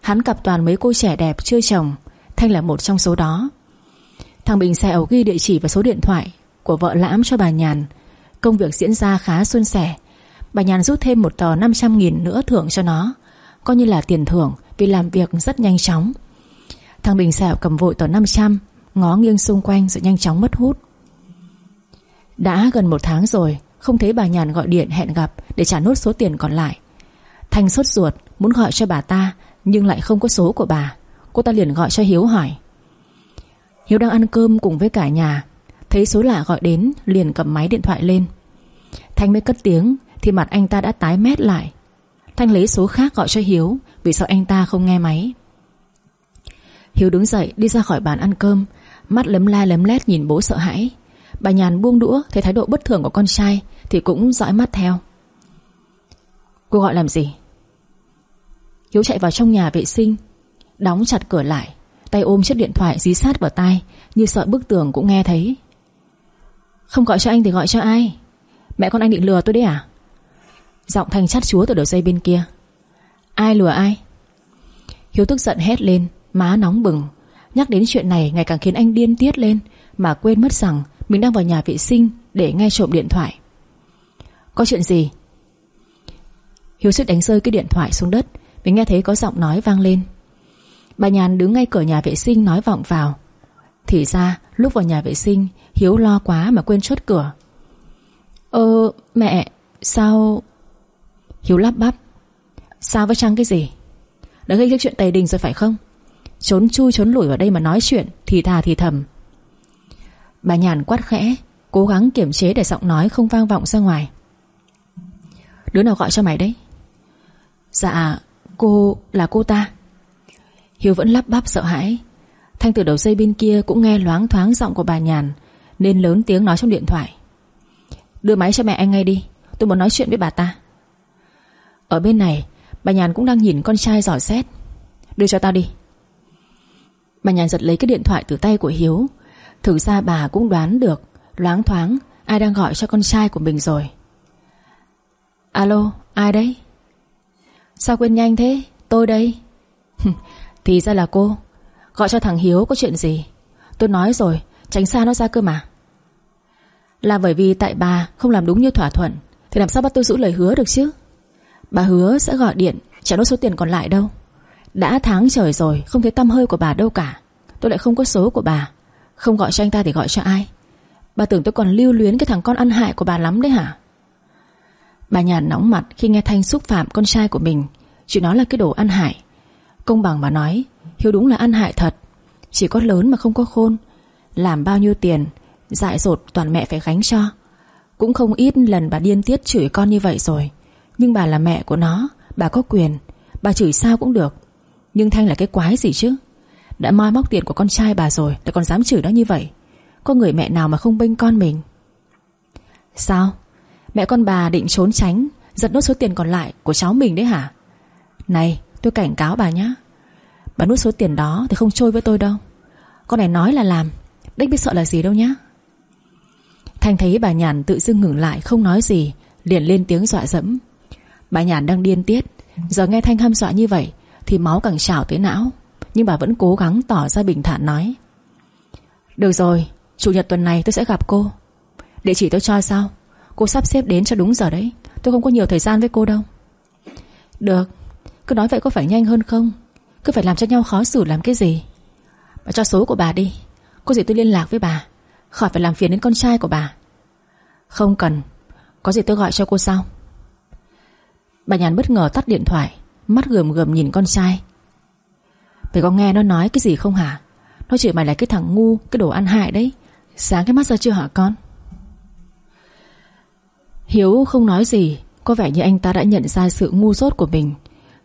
Hắn cặp toàn mấy cô trẻ đẹp chưa chồng. Thanh là một trong số đó. Thằng Bình Sẹo ghi địa chỉ và số điện thoại Của vợ Lãm cho bà Nhàn. Công việc diễn ra khá suôn sẻ. Bà Nhàn rút thêm một tờ 500 nghìn nữa thưởng cho nó. Coi như là tiền thưởng, Vì làm việc rất nhanh chóng. Thằng Bình Sẹo cầm vội tờ 500 Ngó nghiêng xung quanh rồi nhanh chóng mất hút. Đã gần một tháng rồi, Không thấy bà Nhàn gọi điện hẹn gặp Để trả nốt số tiền còn lại. Thanh sốt ruột, muốn gọi cho bà ta, Nhưng lại không có số của bà. Cô ta liền gọi cho Hiếu hỏi. Hiếu đang ăn cơm cùng với cả nhà. Thấy số lạ gọi đến, Liền cầm máy điện thoại lên. Thanh mới cất tiếng, Thì mặt anh ta đã tái mét lại. Thanh lấy số khác gọi cho Hiếu, Vì sao anh ta không nghe máy? Hiếu đứng dậy, đi ra khỏi bàn ăn cơm. Mắt lấm la lấm lét nhìn bố sợ hãi. Bà Nhàn buông đũa, Thấy thái độ bất thường của con trai, Thì cũng dõi mắt theo. Cô gọi làm gì? Hiếu chạy vào trong nhà vệ sinh, Đóng chặt cửa lại. Tay ôm chiếc điện thoại dí sát vào tai, Như sợ bức tường cũng nghe thấy. Không gọi cho anh thì gọi cho ai? Mẹ con anh định lừa tôi đấy à? Giọng thanh chát chúa từ đầu dây bên kia. Ai lừa ai? Hiếu tức giận hét lên, Má nóng bừng. Nhắc đến chuyện này, ngày càng khiến anh điên tiết lên, Mà quên mất rằng Mình đang vào nhà vệ sinh Để nghe trộm điện thoại. Có chuyện gì? Hiếu suýt đánh rơi cái điện thoại xuống đất mình nghe thấy có giọng nói vang lên. Bà Nhàn đứng ngay cửa nhà vệ sinh nói vọng vào. Thì ra, lúc vào nhà vệ sinh, Hiếu lo quá mà quên chốt cửa. Ơ mẹ, Sao? Hiếu lắp bắp. Sao với Trăng cái gì? Đã gây ra chuyện tày đình rồi phải không? Trốn chui, trốn lủi vào đây mà nói chuyện, Thì thà thì thầm. Bà Nhàn quát khẽ, Cố gắng kiểm chế để giọng nói không vang vọng ra ngoài. Đứa nào gọi cho mày đấy? Dạ cô là cô ta. Hiếu vẫn lắp bắp sợ hãi. Thanh từ đầu dây bên kia cũng nghe loáng thoáng giọng của bà Nhàn, Nên lớn tiếng nói trong điện thoại. Đưa máy cho mẹ anh ngay đi, Tôi muốn nói chuyện với bà ta. Ở bên này, Bà Nhàn cũng đang nhìn con trai giỏi xét. Đưa cho tao đi. Bà Nhàn giật lấy cái điện thoại từ tay của Hiếu. Thực ra bà cũng đoán được, Loáng thoáng, ai đang gọi cho con trai của mình rồi. Alo, ai đấy? Sao quên nhanh thế? Tôi đây. Thì ra là cô. Gọi cho thằng Hiếu có chuyện gì? Tôi nói rồi, tránh xa nó ra cơ mà. Là bởi vì tại bà không làm đúng như thỏa thuận, Thì làm sao bắt tôi giữ lời hứa được chứ? Bà hứa sẽ gọi điện, Trả nốt số tiền còn lại đâu. Đã tháng trời rồi, không thấy tâm hơi của bà đâu cả. Tôi lại không có số của bà. Không gọi cho anh ta thì gọi cho ai? Bà tưởng tôi còn lưu luyến cái thằng con ăn hại của bà lắm đấy hả? Bà nhàn nóng mặt khi nghe Thanh xúc phạm con trai của mình. Chỉ nó là cái đồ ăn hại. Công bằng mà nói, Hiếu đúng là ăn hại thật. Chỉ có lớn mà không có khôn. Làm bao nhiêu tiền, Dại dột toàn mẹ phải gánh cho. Cũng không ít lần bà điên tiết chửi con như vậy rồi. Nhưng bà là mẹ của nó, Bà có quyền, Bà chửi sao cũng được. Nhưng Thanh là cái quái gì chứ? Đã moi móc tiền của con trai bà rồi, Lại còn dám chửi nó như vậy. Có người mẹ nào mà không bênh con mình? Sao? Mẹ con bà định trốn tránh, Giật nốt số tiền còn lại của cháu mình đấy hả? Này tôi cảnh cáo bà nhé Bà nuốt số tiền đó thì không trôi với tôi đâu. Con này nói là làm Đích biết sợ là gì đâu nhá. Thanh thấy bà Nhàn tự dưng ngừng lại, Không nói gì, Liền lên tiếng dọa dẫm. Bà Nhàn đang điên tiết, Giờ nghe Thanh hăm dọa như vậy Thì máu càng trào tới não, Nhưng bà vẫn cố gắng tỏ ra bình thản nói. Được rồi, Chủ nhật tuần này tôi sẽ gặp cô. Địa chỉ tôi cho sao? Cô sắp xếp đến cho đúng giờ đấy, Tôi không có nhiều thời gian với cô đâu. Được. Cứ nói vậy có phải nhanh hơn không? Cứ phải làm cho nhau khó xử làm cái gì? Bà cho số của bà đi. Có gì tôi liên lạc với bà? Khỏi phải làm phiền đến con trai của bà. Không cần. Có gì tôi gọi cho cô sau. Bà nhàn bất ngờ tắt điện thoại, Mắt gườm gườm nhìn con trai. Mày có nghe nó nói cái gì không hả? Nó chửi mày là cái thằng ngu, Cái đồ ăn hại đấy. Sáng cái mắt ra chưa hả con? Hiếu không nói gì, Có vẻ như anh ta đã nhận ra sự ngu dốt của mình.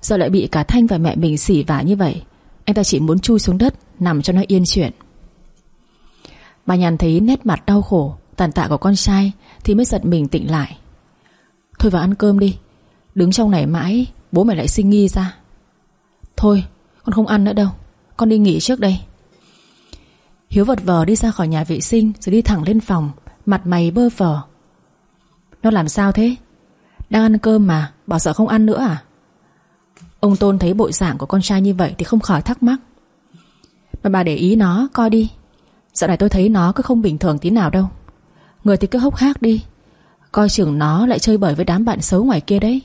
Giờ lại bị cả Thanh và mẹ mình xỉ vả như vậy? Anh ta chỉ muốn chui xuống đất, Nằm cho nó yên chuyện. Bà nhàn thấy nét mặt đau khổ, Tàn tạ của con trai, Thì mới giật mình tỉnh lại. Thôi vào ăn cơm đi, Đứng trong này mãi, Bố mày lại sinh nghi ra. Thôi, con không ăn nữa đâu, Con đi nghỉ trước đây. Hiếu vật vờ đi ra khỏi nhà vệ sinh, Rồi đi thẳng lên phòng, Mặt mày bơ phờ Nó làm sao thế? Đang ăn cơm mà, Bảo sợ không ăn nữa à? Ông Tôn thấy bộ dạng của con trai như vậy Thì không khỏi thắc mắc. Mà bà để ý nó, coi đi. Dạo này tôi thấy nó cứ không bình thường tí nào đâu. Người thì cứ hốc hác đi. Coi chừng nó lại chơi bời với đám bạn xấu ngoài kia đấy.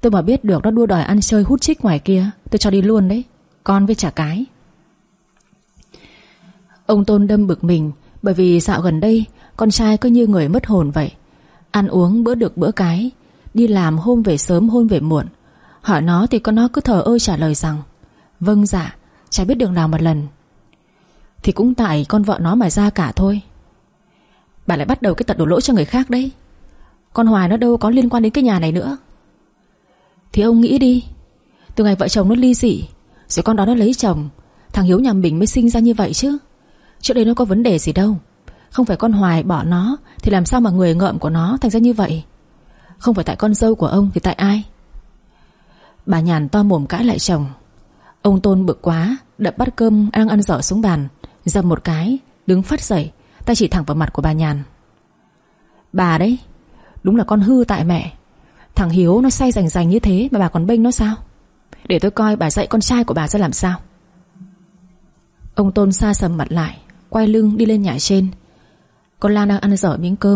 Tôi mà biết được nó đua đòi ăn chơi hút chích ngoài kia, Tôi cho đi luôn đấy. Con với trả cái. Ông Tôn đâm bực mình, Bởi vì dạo gần đây, Con trai cứ như người mất hồn vậy. Ăn uống bữa được bữa cái, Đi làm hôm về sớm hôm về muộn. Hỏi nó thì con nó cứ thờ ơ trả lời rằng Vâng dạ Chả biết đường nào một lần. Thì cũng tại con vợ nó mà ra cả thôi. Bà lại bắt đầu cái tật đổ lỗi cho người khác đấy. Con Hoài nó đâu có liên quan đến cái nhà này nữa. Thì ông nghĩ đi, Từ ngày vợ chồng nó ly dị, Rồi con đó nó lấy chồng, Thằng Hiếu nhà mình mới sinh ra như vậy chứ. Trước đây nó có vấn đề gì đâu. Không phải con Hoài bỏ nó Thì làm sao mà người ngợm của nó thành ra như vậy? Không phải tại con dâu của ông thì tại ai? Bà Nhàn to mồm cãi lại chồng. Ông Tôn bực quá, Đập bát cơm đang ăn dở xuống bàn Dầm một cái, Đứng phát dậy, Tay chỉ thẳng vào mặt của bà Nhàn. Bà đấy, Đúng là con hư tại mẹ. Thằng Hiếu nó say rành rành như thế Mà bà còn bênh nó sao? Để tôi coi bà dạy con trai của bà ra làm sao. Ông Tôn xa sầm mặt lại, Quay lưng đi lên nhà trên. Con Lan đang ăn dở miếng cơm.